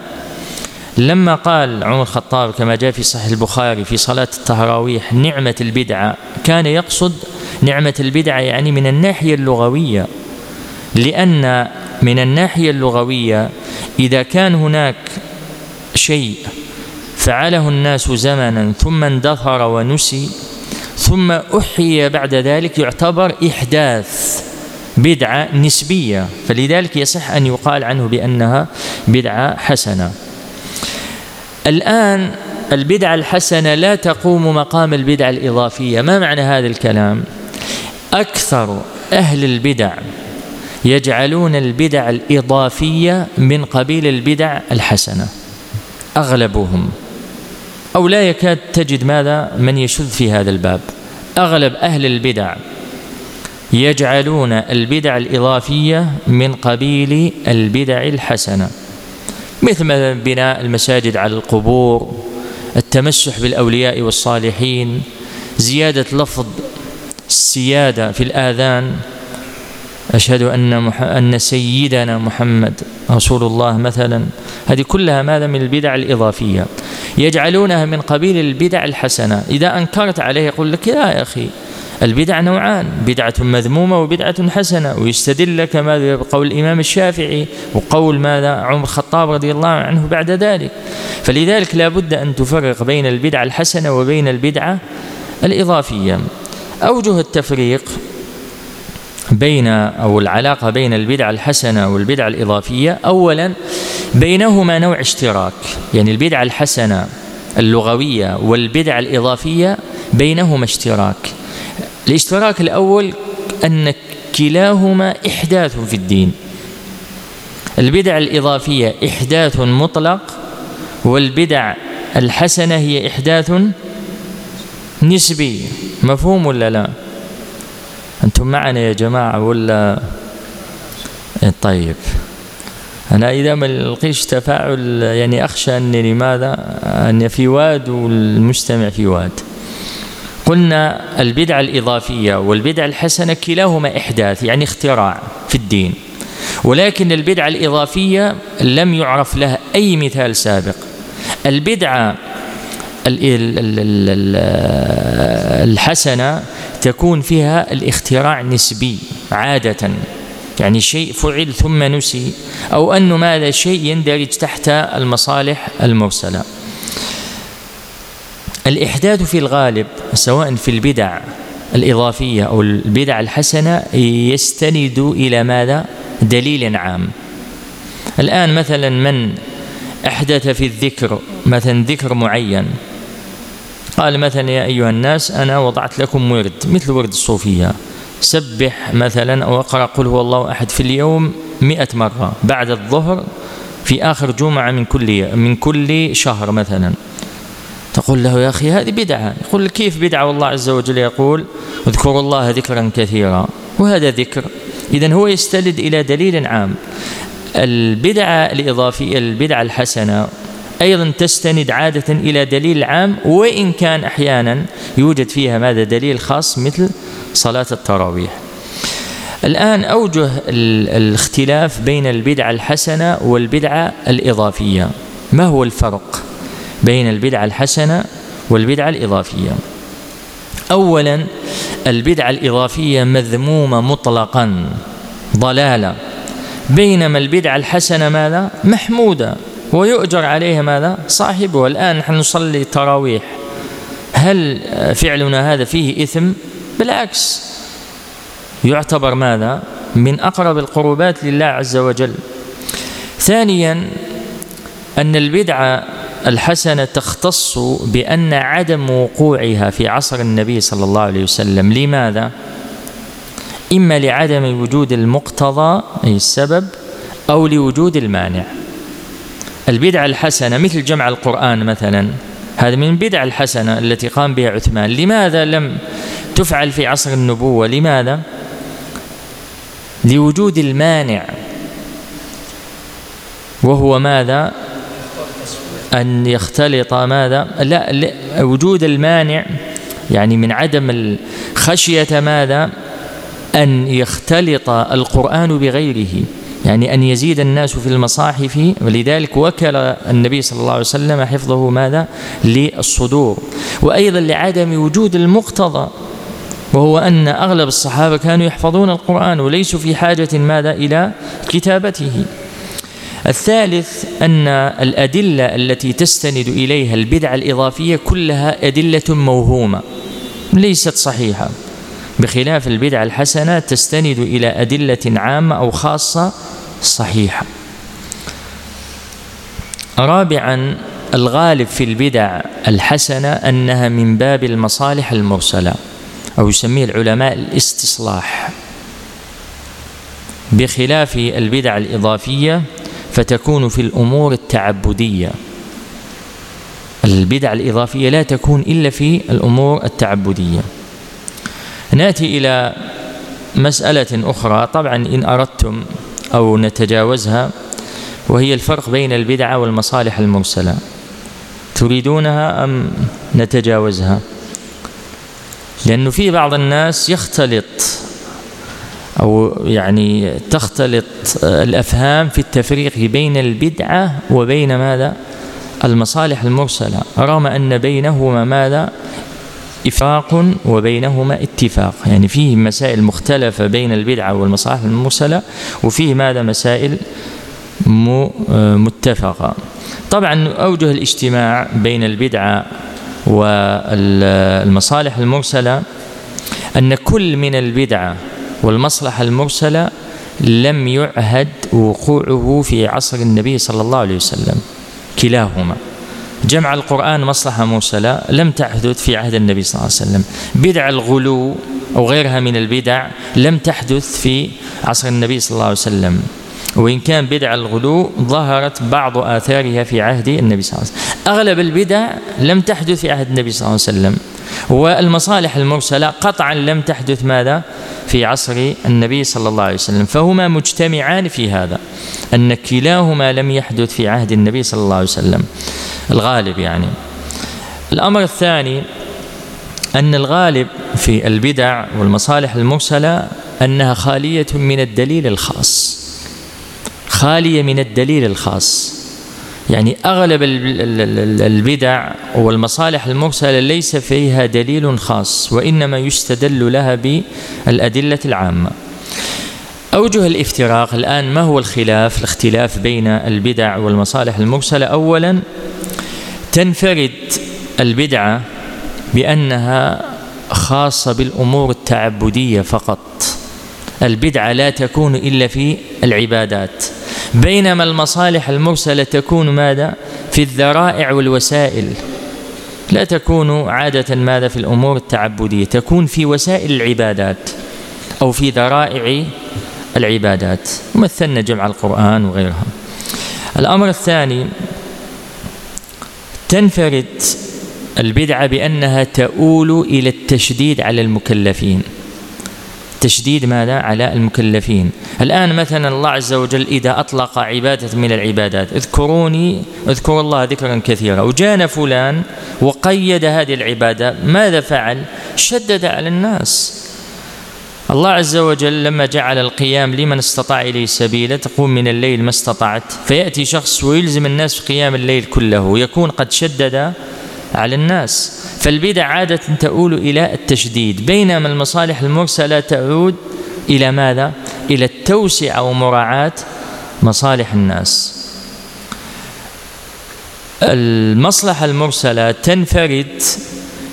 لما قال عمر الخطاب كما جاء في صحيح البخاري في صلاة التراويح نعمة البدعة كان يقصد نعمة البدعة يعني من الناحية اللغوية لأن من الناحية اللغوية إذا كان هناك شيء فعله الناس زمنا ثم اندثر ونسي ثم أحيي بعد ذلك يعتبر إحداث بدعة نسبية فلذلك يصح أن يقال عنه بأنها بدعة حسنة. الآن البدعة الحسنة لا تقوم مقام البدعة الإضافية. ما معنى هذا الكلام؟ أكثر أهل البدع يجعلون البدع الإضافية من قبيل البدع الحسنة. أغلبهم أو لا يكاد تجد ماذا؟ من يشذ في هذا الباب. أغلب أهل البدع يجعلون البدع الإضافية من قبيل البدع الحسنة. مثل مثلا بناء المساجد على القبور التمسح بالأولياء والصالحين زيادة لفظ السيادة في الآذان. أشهد أن مح... أن سيدنا محمد رسول الله مثلا. هذه كلها ماذا؟ من البدع الإضافية. يجعلونها من قبيل البدع الحسنة. إذا أنكرت عليه يقول لك يا أخي البدع نوعان بدعة مذمومة وبدعة حسنة ويستدل كما بقول الإمام الشافعي وقول ماذا؟ عمر الخطاب رضي الله عنه بعد ذلك. فلذلك لا بد أن تفرق بين البدعة الحسنة وبين البدعة الإضافية. أوجه التفريق بين أو العلاقة بين البدعة الحسنة والبدعة الإضافية أولا بينهما نوع اشتراك. يعني البدعة الحسنة اللغوية والبدعة الإضافية بينهما اشتراك. الاشتراك الأول أن كلاهما إحداث في الدين. البدع الإضافية إحداث مطلق والبدع الحسنة هي إحداث نسبي. مفهوم ولا لا؟ أنتم معنا يا جماعة ولا؟ طيب. أنا إذا ما لقيش تفاعل يعني أخشى أني لماذا؟ أن في واد والمستمع في واد. قلنا البدعة الإضافية والبدعة الحسنة كلاهما إحداث يعني اختراع في الدين. ولكن البدعة الإضافية لم يعرف لها أي مثال سابق. البدعة الحسنة تكون فيها الاختراع نسبي عادة يعني شيء فعل ثم نسي أو أنه ماذا شيء يندرج تحت المصالح المرسلة. الإحداث في الغالب سواء في البدع الإضافية أو البدع الحسنة يستند إلى ماذا؟ دليل عام. الآن مثلا من أحدث في الذكر مثلا ذكر معين. قال مثلا يا أيها الناس أنا وضعت لكم ورد مثل ورد الصوفية. سبح مثلا أو اقرأ قل هو الله أحد في اليوم مئة مرة. بعد الظهر في آخر جمعة من كل من كل شهر مثلا. تقول له يا أخي هذه بدعة. يقول كيف بدعة؟ والله عز وجل يقول اذكروا الله ذكرا كثيرا. وهذا ذكر. إذا هو يستند إلى دليل عام. البدعة الإضافية البدعة الحسنة أيضا تستند عادة إلى دليل عام وإن كان أحيانا يوجد فيها ماذا؟ دليل خاص مثل صلاة التراويح. الآن أوجه الاختلاف بين البدعة الحسنة والبدعة الإضافية. ما هو الفرق؟ بين البدعة الحسنة والبدعة الإضافية. أولا البدعة الإضافية مذمومة مطلقا ضلالة. بينما البدعة الحسنة ماذا؟ محمودة. ويؤجر عليها ماذا؟ صاحبها. الآن نحن نصلي التراويح. هل فعلنا هذا فيه إثم؟ بالعكس. يعتبر ماذا؟ من أقرب القربات لله عز وجل. ثانيا أن البدعة الحسنة تختص بأن عدم وقوعها في عصر النبي صلى الله عليه وسلم. لماذا؟ إما لعدم وجود المقتضى أي السبب أو لوجود المانع. البدعة الحسنة مثل جمع القرآن مثلا. هذا من البدع الحسنة التي قام بها عثمان. لماذا لم تفعل في عصر النبوة؟ لماذا؟ لوجود المانع. وهو ماذا؟ أن يختلط ماذا؟ لا, وجود المانع يعني من عدم الخشية ماذا؟ أن يختلط القرآن بغيره يعني أن يزيد الناس في المصاحف. ولذلك وكل النبي صلى الله عليه وسلم حفظه ماذا؟ للصدور. وأيضا لعدم وجود المقتضى وهو أن أغلب الصحابة كانوا يحفظون القرآن وليسوا في حاجة ماذا؟ إلى كتابته. الثالث أن الأدلة التي تستند إليها البدعة الإضافية كلها أدلة موهومة ليست صحيحة. بخلاف البدعة الحسنة تستند إلى أدلة عامة أو خاصة صحيحة. رابعا الغالب في البدع الحسنة أنها من باب المصالح المرسلة أو يسميه العلماء الاستصلاح. بخلاف البدع الإضافية فتكون في الأمور التعبدية. البدع الإضافية لا تكون إلا في الأمور التعبدية. نأتي إلى مسألة أخرى. طبعا إن أردتم أو نتجاوزها وهي الفرق بين البدعه والمصالح المرسلة. تريدونها أم نتجاوزها؟ لأنه في بعض الناس يختلط أو يعني تختلط الأفهام في التفريق بين البدعة وبين ماذا؟ المصالح المرسلة. رغم أن بينهما ماذا؟ إفراق وبينهما اتفاق. يعني فيه مسائل مختلفة بين البدعة والمصالح المرسلة وفيه ماذا؟ مسائل متفقة. طبعا أوجه الاجتماع بين البدعة والمصالح المرسلة أن كل من البدعة والمصلحة المرسلة لم يعهد وقوعه في عصر النبي صلى الله عليه وسلم. كلاهما. جمع القرآن مصلحة مرسلة لم تحدث في عهد النبي صلى الله عليه وسلم. بدع الغلو أو غيرها من البدع لم تحدث في عصر النبي صلى الله عليه وسلم. وإن كان بدع الغلو ظهرت بعض آثارها في عهد النبي صلى الله عليه وسلم. أغلب البدع لم تحدث في عهد النبي صلى الله عليه وسلم. والمصالح المرسلة قطعا لم تحدث ماذا؟ في عصر النبي صلى الله عليه وسلم. فهما مجتمعان في هذا أن كلاهما لم يحدث في عهد النبي صلى الله عليه وسلم. الغالب يعني. الأمر الثاني أن الغالب في البدع والمصالح المرسلة أنها خالية من الدليل الخاص. خالية من الدليل الخاص. يعني أغلب البدع والمصالح المرسلة ليس فيها دليل خاص وإنما يستدل لها بالأدلة العامة. أوجه الافتراق الآن ما هو الخلاف الاختلاف بين البدع والمصالح المرسلة؟ أولا تنفرد البدعة بأنها خاصة بالأمور التعبدية فقط. البدعة لا تكون إلا في العبادات. بينما المصالح المرسلة تكون ماذا؟ في الذرائع والوسائل. لا تكون عادة ماذا في الأمور التعبدية تكون في وسائل العبادات أو في ذرائع العبادات. مثلنا جمع القرآن وغيرها. الأمر الثاني تنفرد البدعة بأنها تؤول إلى التشديد على المكلفين. تشديد ماذا على المكلفين. الآن مثلا الله عز وجل إذا أطلق عبادة من العبادات اذكروني اذكروا الله ذكرا كثيرا وجانا فلان وقيد هذه العبادة ماذا فعل؟ شدد على الناس. الله عز وجل لما جعل القيام لمن استطاع إليه سبيلا تقوم من الليل ما استطعت فيأتي شخص ويلزم الناس في قيام الليل كله يكون قد شدد على الناس فالبدع عادة تؤول إلى التشديد بينما المصالح المرسلة تعود إلى ماذا؟ إلى التوسعة ومراعاة مصالح الناس المصلحة المرسلة تنفرد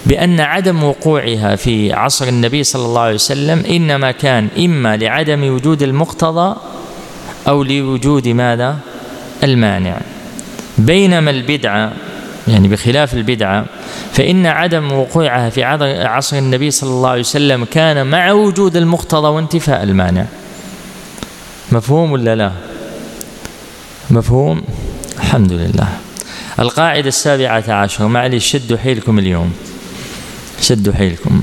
بأن عدم وقوعها في عصر النبي صلى الله عليه وسلم إنما كان إما لعدم وجود المقتضى أو لوجود ماذا؟ المانع بينما البدعة يعني بخلاف البدعة فإن عدم وقوعها في عصر النبي صلى الله عليه وسلم كان مع وجود المقتضى وانتفاء المانع. مفهوم ولا لا؟ مفهوم؟ الحمد لله. القاعدة السابعة عشر معلش شدوا حيلكم اليوم. شدوا حيلكم.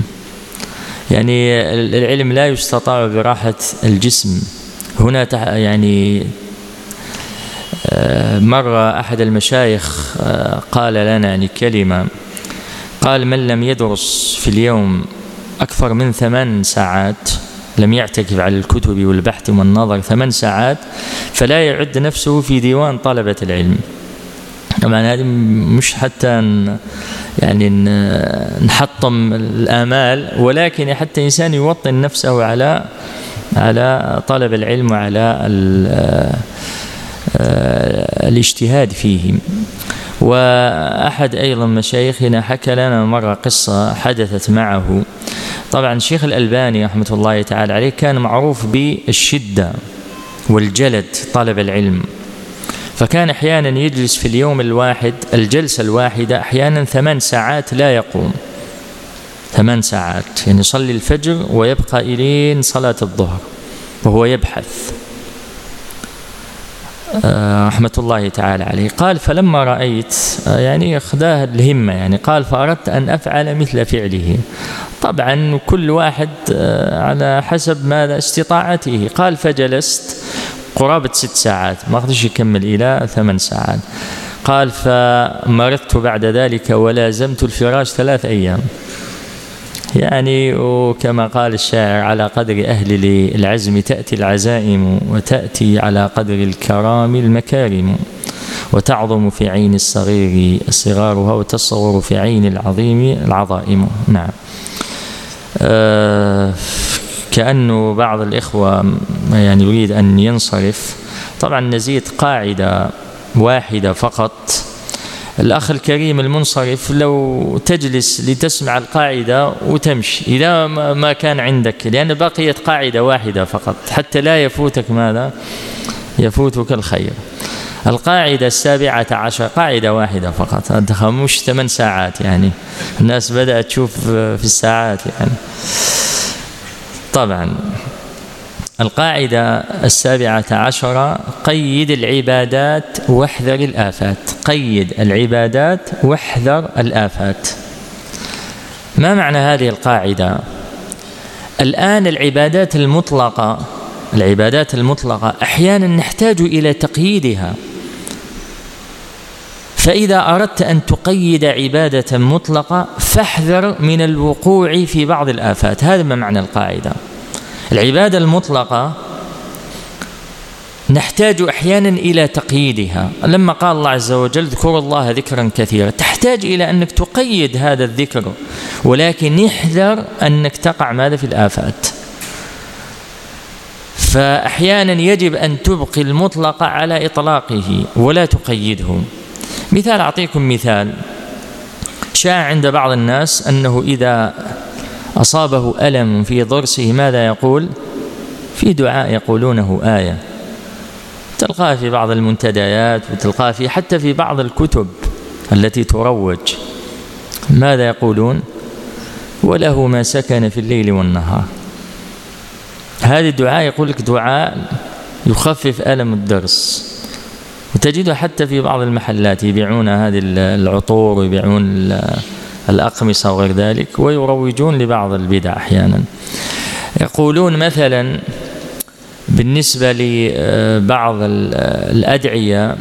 يعني العلم لا يستطاع براحة الجسم. هنا يعني مرة أحد المشايخ آه، قال لنا يعني كلمة قال من لم يدرس في اليوم أكثر من ثمان ساعات لم يعتكف على الكتب والبحث والنظر ثمان ساعات فلا يعد نفسه في ديوان طلبة العلم. طبعا هذه مش حتى يعني نحطم الآمال ولكن حتى إنسان يوطن نفسه على على طلب العلم وعلى آه، الاجتهاد فيه. وأحد أيضا مشايخنا حكى لنا مرة قصة حدثت معه. طبعا الشيخ الألباني رحمة الله تعالى عليه كان معروف بالشدة والجلد طلب العلم. فكان أحيانا يجلس في اليوم الواحد الجلسة الواحدة أحيانا ثمان ساعات لا يقوم. ثمان ساعات يعني يصلي الفجر ويبقى إلين صلاة الظهر وهو يبحث. آه، رحمة الله تعالى عليه. قال فلما رأيت آه، يعني أخذاه الهمة يعني. قال فأردت أن أفعل مثل فعله. طبعا كل واحد آه، على حسب ماذا استطاعته. قال فجلست قرابة ست ساعات ما قدرش يكمل إلى ثمان ساعات. قال فمرضت بعد ذلك ولازمت الفراش ثلاث أيام. يعني وكما قال الشاعر على قدر أهل العزم تأتي العزائم وتأتي على قدر الكرام المكارم وتعظم في عين الصغير صغارها وتصغر في عين العظيم العظائم. نعم. آه كأنه بعض الإخوة يعني يريد أن ينصرف. طبعا نزيد قاعدة واحدة فقط الأخ الكريم المنصرف لو تجلس لتسمع القاعدة وتمشي إذا ما كان عندك لأن بقيت قاعدة واحدة فقط حتى لا يفوتك ماذا؟ يفوتك الخير. القاعدة السابعة عشر قاعدة واحدة فقط مش ثمان ساعات يعني. الناس بدأت تشوف في الساعات يعني. طبعا. القاعدة السابعة عشرة قيد العبادات واحذر الآفات. قيد العبادات واحذر الآفات. ما معنى هذه القاعدة؟ الآن العبادات المطلقة العبادات المطلقة أحيانا نحتاج إلى تقييدها. فإذا أردت أن تقيد عبادة مطلقة فاحذر من الوقوع في بعض الآفات. هذا ما معنى القاعدة. العبادة المطلقة نحتاج أحيانا إلى تقييدها. لما قال الله عز وجل اذكروا الله ذكرا كثيرا. تحتاج إلى أنك تقيد هذا الذكر ولكن احذر أنك تقع ماذا في الآفات. فأحيانا يجب أن تبقي المطلق على إطلاقه ولا تقيده. مثال أعطيكم مثال. شاع عند بعض الناس أنه إذا أصابه ألم في ضرسه ماذا يقول؟ في دعاء يقولونه آية. تلقاه في بعض المنتديات وتلقاه في حتى في بعض الكتب التي تروج. ماذا يقولون؟ وله ما سكن في الليل والنهار. هذه الدعاء يقول لك دعاء يخفف ألم الدرس وتجده حتى في بعض المحلات يبيعون هذه العطور ويبيعون الأقمصة وغير ذلك ويروجون لبعض البدع أحيانا. يقولون مثلا بالنسبة لبعض الأدعية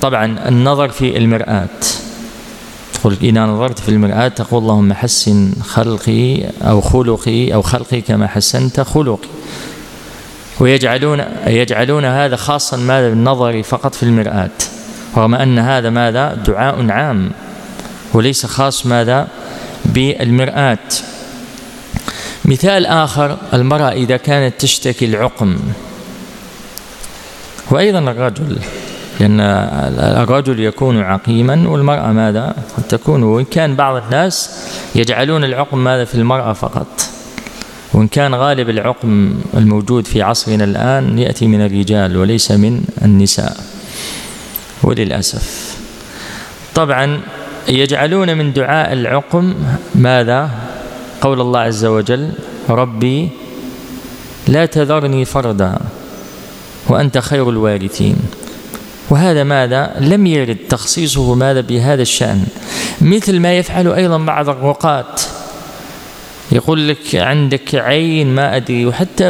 طبعا النظر في المرآة. تقول إذا نظرت في المرآة تقول اللهم حسن خلقي أو خلقي أو خلقي كما حسنت خلقي. ويجعلون يجعلون هذا خاصا ماذا؟ بالنظر فقط في المرآة. رغم أن هذا ماذا؟ دعاء عام وليس خاص ماذا؟ بالمرآة. مثال آخر المرأة إذا كانت تشتكي العقم. وأيضا الرجل لأن الرجل يكون عقيما والمرأة ماذا؟ قد تكون وإن كان بعض الناس يجعلون العقم ماذا؟ في المرأة فقط. وإن كان غالب العقم الموجود في عصرنا الآن يأتي من الرجال وليس من النساء. وللأسف. طبعا يجعلون من دعاء العقم ماذا؟ قول الله عز وجل ربي لا تذرني فردا وأنت خير الوارثين وهذا ماذا؟ لم يرد تخصيصه ماذا بهذا الشأن. مثل ما يفعل أيضا بعض الرقاة. يقول لك عندك عين ما أدري وحتى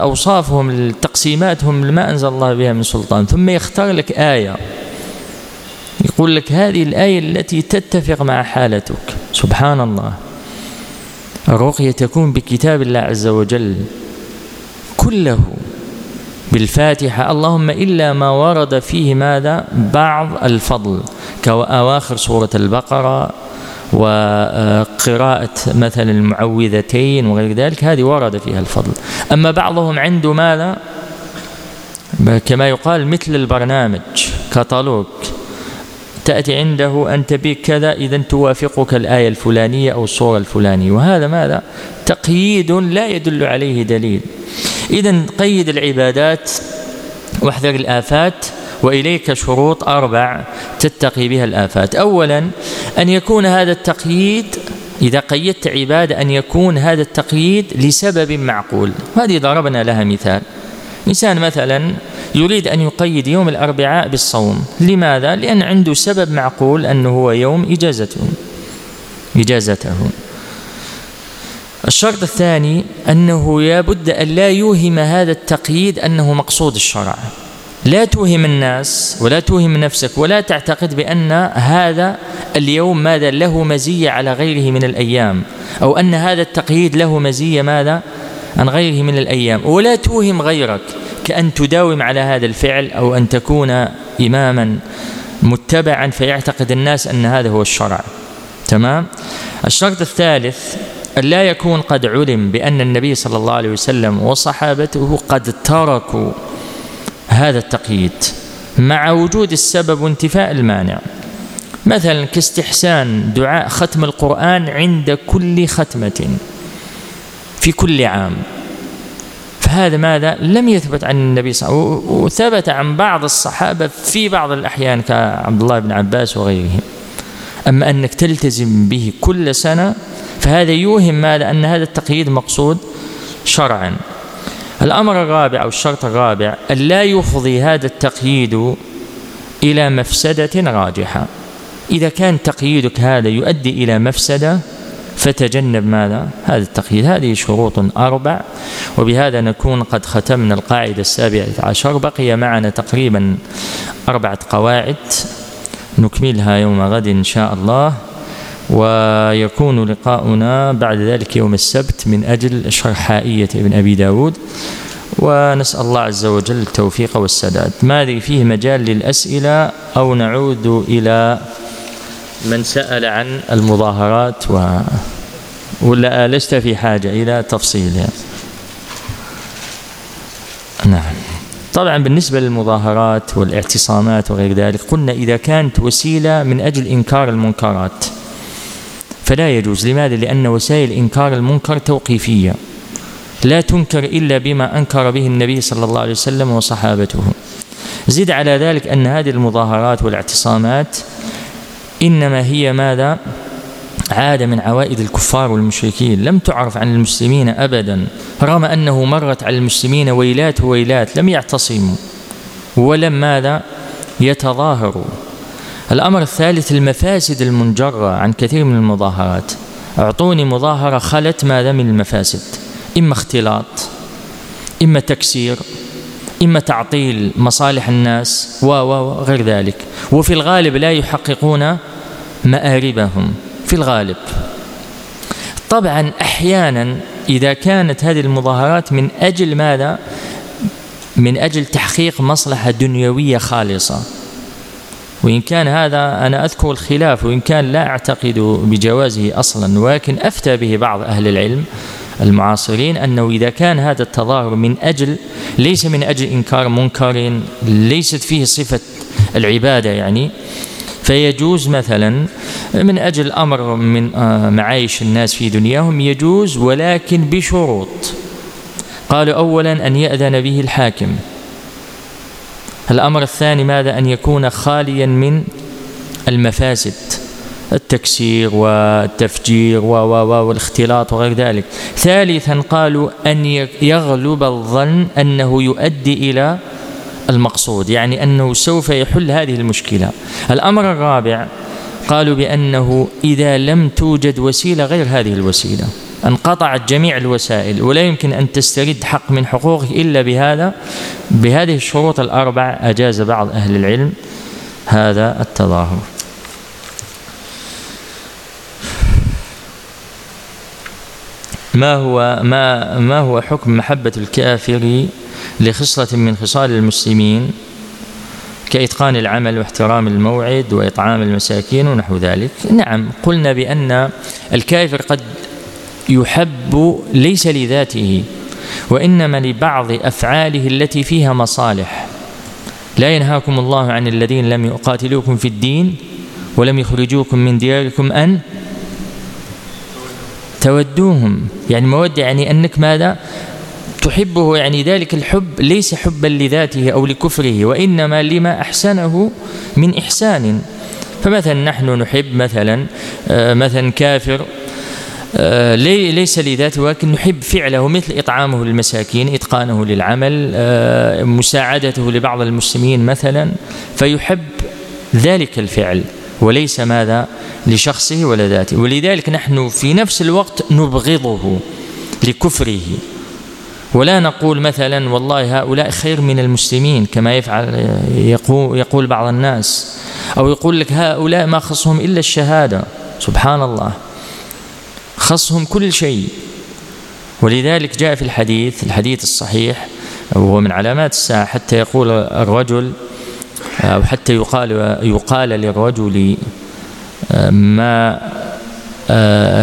أوصافهم تقسيماتهم ما أنزل الله بها من سلطان. ثم يختار لك آية. يقول لك هذه الآية التي تتفق مع حالتك. سبحان الله. الرقية تكون بكتاب الله عز وجل كله. بالفاتحة اللهم إلا ما ورد فيه ماذا؟ بعض الفضل. كأواخر سورة البقرة وقراءة مثلا المعوذتين وغير ذلك هذه ورد فيها الفضل. أما بعضهم عنده ماذا؟ كما يقال مثل البرنامج كتالوج تأتي عنده أنت بك كذا إذا توافقك الآية الفلانية أو الصورة الفلانية. وهذا ماذا؟ تقييد لا يدل عليه دليل. إذا قيد العبادات واحذر الآفات وإليك شروط أربع تتقي بها الآفات. أولا أن يكون هذا التقييد إذا قيدت عبادة أن يكون هذا التقييد لسبب معقول. هذه ضربنا لها مثال. إنسان مثلا يريد أن يقيد يوم الأربعاء بالصوم. لماذا؟ لأن عنده سبب معقول أنه هو يوم إجازته إجازته الشرط الثاني أنه لابد أن لا يوهم هذا التقييد أنه مقصود الشرع. لا توهم الناس ولا توهم نفسك ولا تعتقد بأن هذا اليوم ماذا له مزية على غيره من الأيام. أو أن هذا التقييد له مزية ماذا؟ عن غيره من الأيام. ولا توهم غيرك. كأن تداوم على هذا الفعل أو أن تكون إماما متبعا فيعتقد الناس أن هذا هو الشرع. تمام؟ الشرط الثالث أن لا يكون قد علم بأن النبي صلى الله عليه وسلم وصحابته قد تركوا هذا التقييد مع وجود السبب وانتفاء المانع. مثلا كاستحسان دعاء ختم القرآن عند كل ختمة في كل عام. فهذا ماذا؟ لم يثبت عن النبي صلى الله عليه وسلم وثبت عن بعض الصحابة في بعض الأحيان كعبد الله بن عباس وغيرهم. أما أنك تلتزم به كل سنة فهذا يوهم ماذا؟ أن هذا التقييد مقصود شرعا. الأمر الرابع أو الشرط الرابع أن لا يفضي هذا التقييد إلى مفسدة راجحة. إذا كان تقييدك هذا يؤدي إلى مفسدة فتجنب ماذا؟ هذا التقييد. هذه شروط أربع وبهذا نكون قد ختمنا القاعدة السابعة عشر. بقي معنا تقريبا أربعة قواعد نكملها يوم غد إن شاء الله ويكون لقاؤنا بعد ذلك يوم السبت من أجل شرح حائية ابن أبي داود. ونسأل الله عز وجل التوفيق والسداد. ماذا فيه مجال للأسئلة أو نعود إلى من سأل عن المظاهرات و... ولا لست في حاجة إلى تفصيلها نعم. طبعا بالنسبة للمظاهرات والاعتصامات وغير ذلك قلنا إذا كانت وسيلة من أجل إنكار المنكرات فلا يجوز. لماذا؟ لأن وسائل إنكار المنكر توقيفية لا تنكر إلا بما أنكر به النبي صلى الله عليه وسلم وصحابته. زد على ذلك أن هذه المظاهرات والاعتصامات إنما هي ماذا؟ عادة من عوائد الكفار والمشركين. لم تعرف عن المسلمين أبدا. رغم أنه مرت على المسلمين ويلات ويلات لم يعتصموا. ولم ماذا؟ يتظاهروا. الأمر الثالث المفاسد المنجرة عن كثير من المظاهرات. أعطوني مظاهرة خلت ماذا من المفاسد؟ إما اختلاط إما تكسير إما تعطيل مصالح الناس وغير ذلك. وفي الغالب لا يحققون مآربهم في الغالب. طبعا أحيانا إذا كانت هذه المظاهرات من أجل ماذا؟ من أجل تحقيق مصلحة دنيوية خالصة. وإن كان هذا أنا أذكر الخلاف وإن كان لا أعتقد بجوازه أصلا ولكن أفتى به بعض أهل العلم المعاصرين أنه إذا كان هذا التظاهر من أجل ليس من أجل إنكار منكر ليست فيه صفة العبادة يعني فيجوز مثلا من أجل أمر من آه، معايش الناس في دنياهم يجوز ولكن بشروط. قالوا أولا أن يأذن به الحاكم. الأمر الثاني ماذا؟ أن يكون خاليا من المفاسد التكسير والتفجير والاختلاط وغير ذلك. ثالثا قالوا أن يغلب الظن أنه يؤدي إلى المقصود يعني أنه سوف يحل هذه المشكلة. الأمر الرابع قالوا بأنه إذا لم توجد وسيلة غير هذه الوسيلة انقطعت جميع الوسائل ولا يمكن أن تسترد حق من حقوقك إلا بهذا بهذه الشروط الأربع أجاز بعض أهل العلم هذا التظاهر. ما هو ما ما هو حكم محبة الكافر لخصلة من خصال المسلمين كإتقان العمل واحترام الموعد وإطعام المساكين ونحو ذلك. نعم قلنا بأن الكافر قد يحب ليس لذاته وإنما لبعض أفعاله التي فيها مصالح. لا ينهاكم الله عن الذين لم يقاتلوكم في الدين ولم يخرجوكم من دياركم أن تودوهم. يعني مودة يعني أنك ماذا؟ تحبه يعني ذلك الحب ليس حبا لذاته أو لكفره وإنما لما أحسنه من إحسان. فمثلا نحن نحب مثلا آه، مثلا كافر آه، ليس لذاته ولكن نحب فعله مثل إطعامه للمساكين إتقانه للعمل آه، مساعدته لبعض المسلمين مثلا. فيحب ذلك الفعل وليس ماذا؟ لشخصه ولا ذاته. ولذلك نحن في نفس الوقت نبغضه لكفره. ولا نقول مثلا والله هؤلاء خير من المسلمين كما يفعل يقول بعض الناس. أو يقول لك هؤلاء ما خصهم إلا الشهادة. سبحان الله. خصهم كل شيء. ولذلك جاء في الحديث الحديث الصحيح وهو من علامات الساعة حتى يقول الرجل أو حتى يقال يقال للرجل ما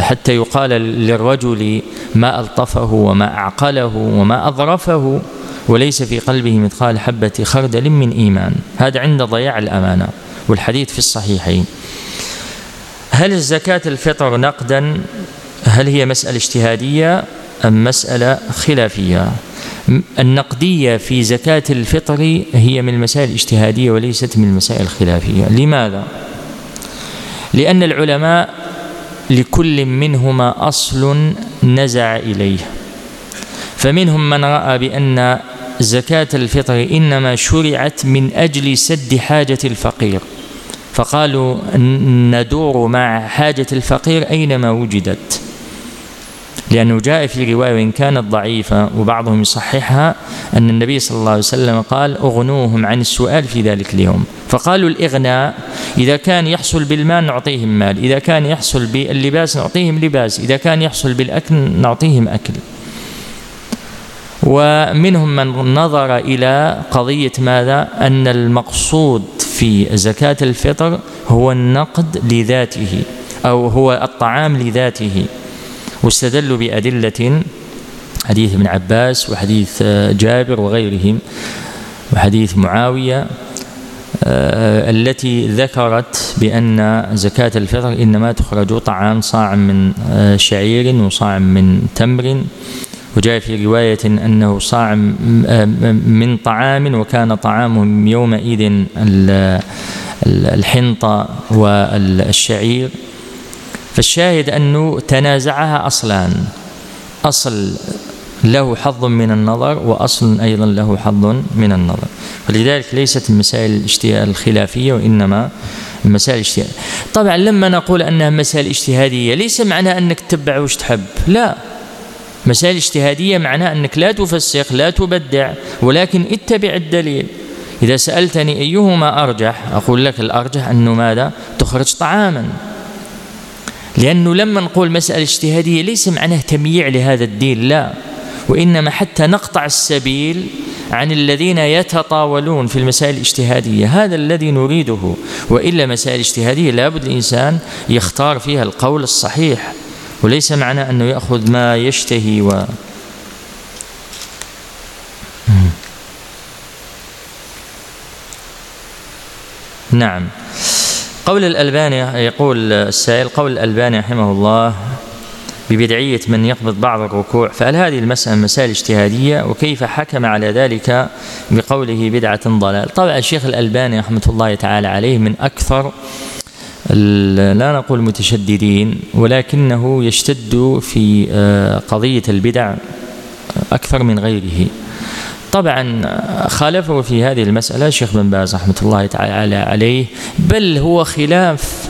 حتى يقال للرجل ما ألطفه وما أعقله وما أظرفه وليس في قلبه مثقال حبة خردل من إيمان. هذا عند ضياع الأمانة والحديث في الصحيحين. هل الزكاة الفطر نقدا؟ هل هي مسألة اجتهادية أم مسألة خلافية؟ النقدية في زكاة الفطر هي من المسائل الاجتهادية وليست من المسائل الخلافية. لماذا؟ لأن العلماء لكل منهما أصل نزع إليه. فمنهم من رأى بأن زكاة الفطر إنما شرعت من أجل سد حاجة الفقير. فقالوا ندور مع حاجة الفقير أينما وجدت. لأنه جاء في رواية وإن كانت ضعيفة وبعضهم يصححها أن النبي صلى الله عليه وسلم قال أغنوهم عن السؤال في ذلك اليوم. فقالوا الإغناء إذا كان يحصل بالمال نعطيهم مال إذا كان يحصل باللباس نعطيهم لباس إذا كان يحصل بالأكل نعطيهم أكل. ومنهم من نظر إلى قضية ماذا؟ أن المقصود في زكاة الفطر هو النقد لذاته أو هو الطعام لذاته. واستدلوا بأدلة حديث ابن عباس وحديث جابر وغيرهم وحديث معاوية آه، التي ذكرت بأن زكاة الفطر إنما تخرج طعام صاع من آه، شعير وصاع من تمر وجاء في رواية أنه صاع آه، من طعام وكان طعامهم يومئذ الحنطة والشعير. فالشاهد أنه تنازعها أصلان. أصل له حظ من النظر وأصل أيضا له حظ من النظر. ولذلك ليست المسائل الاجتهاد الخلافية وإنما المسائل الاجتهادية طبعا لما نقول أنها مسائل اجتهادية ليس معنى أنك تتبع وش تحب. لا. مسائل اجتهادية معناه أنك لا تفسق لا تبدع ولكن اتبع الدليل. إذا سألتني أيهما أرجح أقول لك الأرجح أنه ماذا؟ تخرج طعاما. لأنه لما نقول مسألة اجتهادية ليس معناه تمييع لهذا الدين لا. وإنما حتى نقطع السبيل عن الذين يتطاولون في المسائل الاجتهادية. هذا الذي نريده. وإلا مسائل اجتهادية لابد الإنسان يختار فيها القول الصحيح. وليس معنى أنه يأخذ ما يشتهي و نعم. قول الألباني يقول السائل قول الألباني رحمه الله ببدعية من يقبض بعض الركوع فهل هذه المسألة مسائل اجتهادية وكيف حكم على ذلك بقوله بدعة ضلال؟ طبعا الشيخ الألباني رحمة الله تعالى عليه من أكثر لا نقول متشددين ولكنه يشتد في آه، قضية البدع أكثر من غيره. طبعا خالفه في هذه المسألة الشيخ بن باز رحمة الله تعالى عليه بل هو خلاف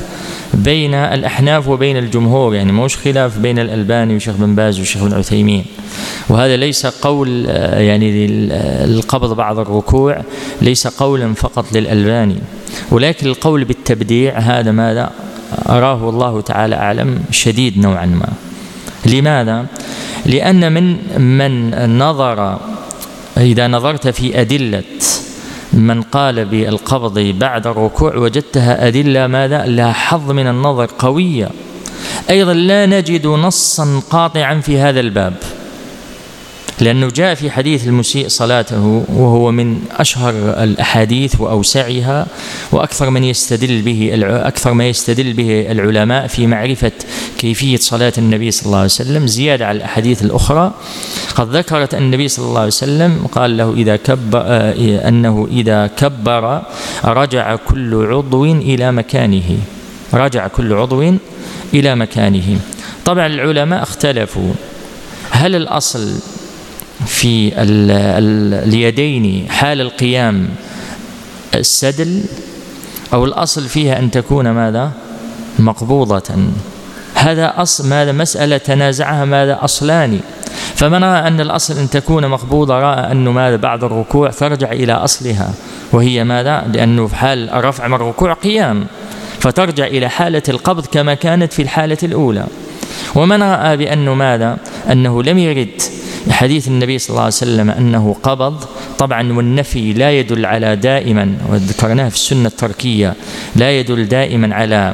بين الأحناف وبين الجمهور يعني مش خلاف بين الألباني وشيخ بن باز وشيخ بن عثيمين. وهذا ليس قول يعني القبض بعض الركوع ليس قولا فقط للألباني. ولكن القول بالتبديع هذا ماذا؟ أراه الله تعالى أعلم شديد نوعا ما. لماذا؟ لأن من من نظر إذا نظرت في أدلة من قال بالقبض بعد الركوع وجدتها أدلة ماذا؟ لها حظ من النظر قوية. أيضا لا نجد نصا قاطعا في هذا الباب. لأنه جاء في حديث المسيء صلاته وهو من أشهر الأحاديث وأوسعها وأكثر من يستدل به أكثر ما يستدل به العلماء في معرفة كيفية صلاة النبي صلى الله عليه وسلم زيادة على الأحاديث الأخرى. قد ذكرت أن النبي صلى الله عليه وسلم قال له إذا كبر آه، أنه إذا كبر رجع كل عضو إلى مكانه. رجع كل عضو إلى مكانه. طبعا العلماء اختلفوا. هل الأصل في اليدين حال القيام السدل أو الأصل فيها أن تكون ماذا؟ مقبوضة. هذا أصل ماذا؟ مسألة تنازعها ماذا؟ أصلان. فمن رأى أن الأصل أن تكون مقبوضة رأى أنه ماذا؟ بعد الركوع ترجع إلى أصلها وهي ماذا؟ لأنه في حال الرفع من الركوع قيام. فترجع إلى حالة القبض كما كانت في الحالة الأولى. ومن رأى بأنه ماذا؟ أنه لم يرد حديث النبي صلى الله عليه وسلم أنه قبض. طبعا والنفي لا يدل على دائما وذكرناها في السنة التركية لا يدل دائما على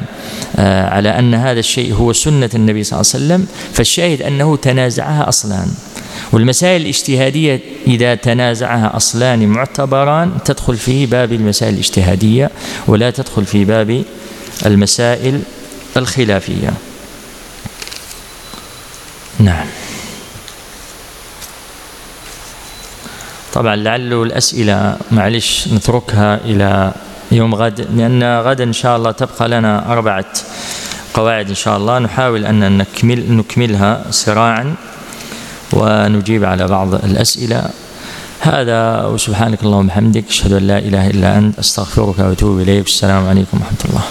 آه، على أن هذا الشيء هو سنة النبي صلى الله عليه وسلم. فالشاهد أنه تنازعها أصلان. والمسائل الاجتهادية إذا تنازعها أصلان معتبران تدخل في باب المسائل الاجتهادية ولا تدخل في باب المسائل الخلافية. نعم. طبعا لعله الأسئلة معلش نتركها إلى يوم غد لأن غدا إن شاء الله تبقى لنا أربعة قواعد إن شاء الله. نحاول أن نكمل نكملها سراعا ونجيب على بعض الأسئلة. هذا وسبحانك اللهم وبحمدك أشهد أن لا إله إلا أنت أستغفرك وأتوب إليك. السلام عليكم ورحمة الله.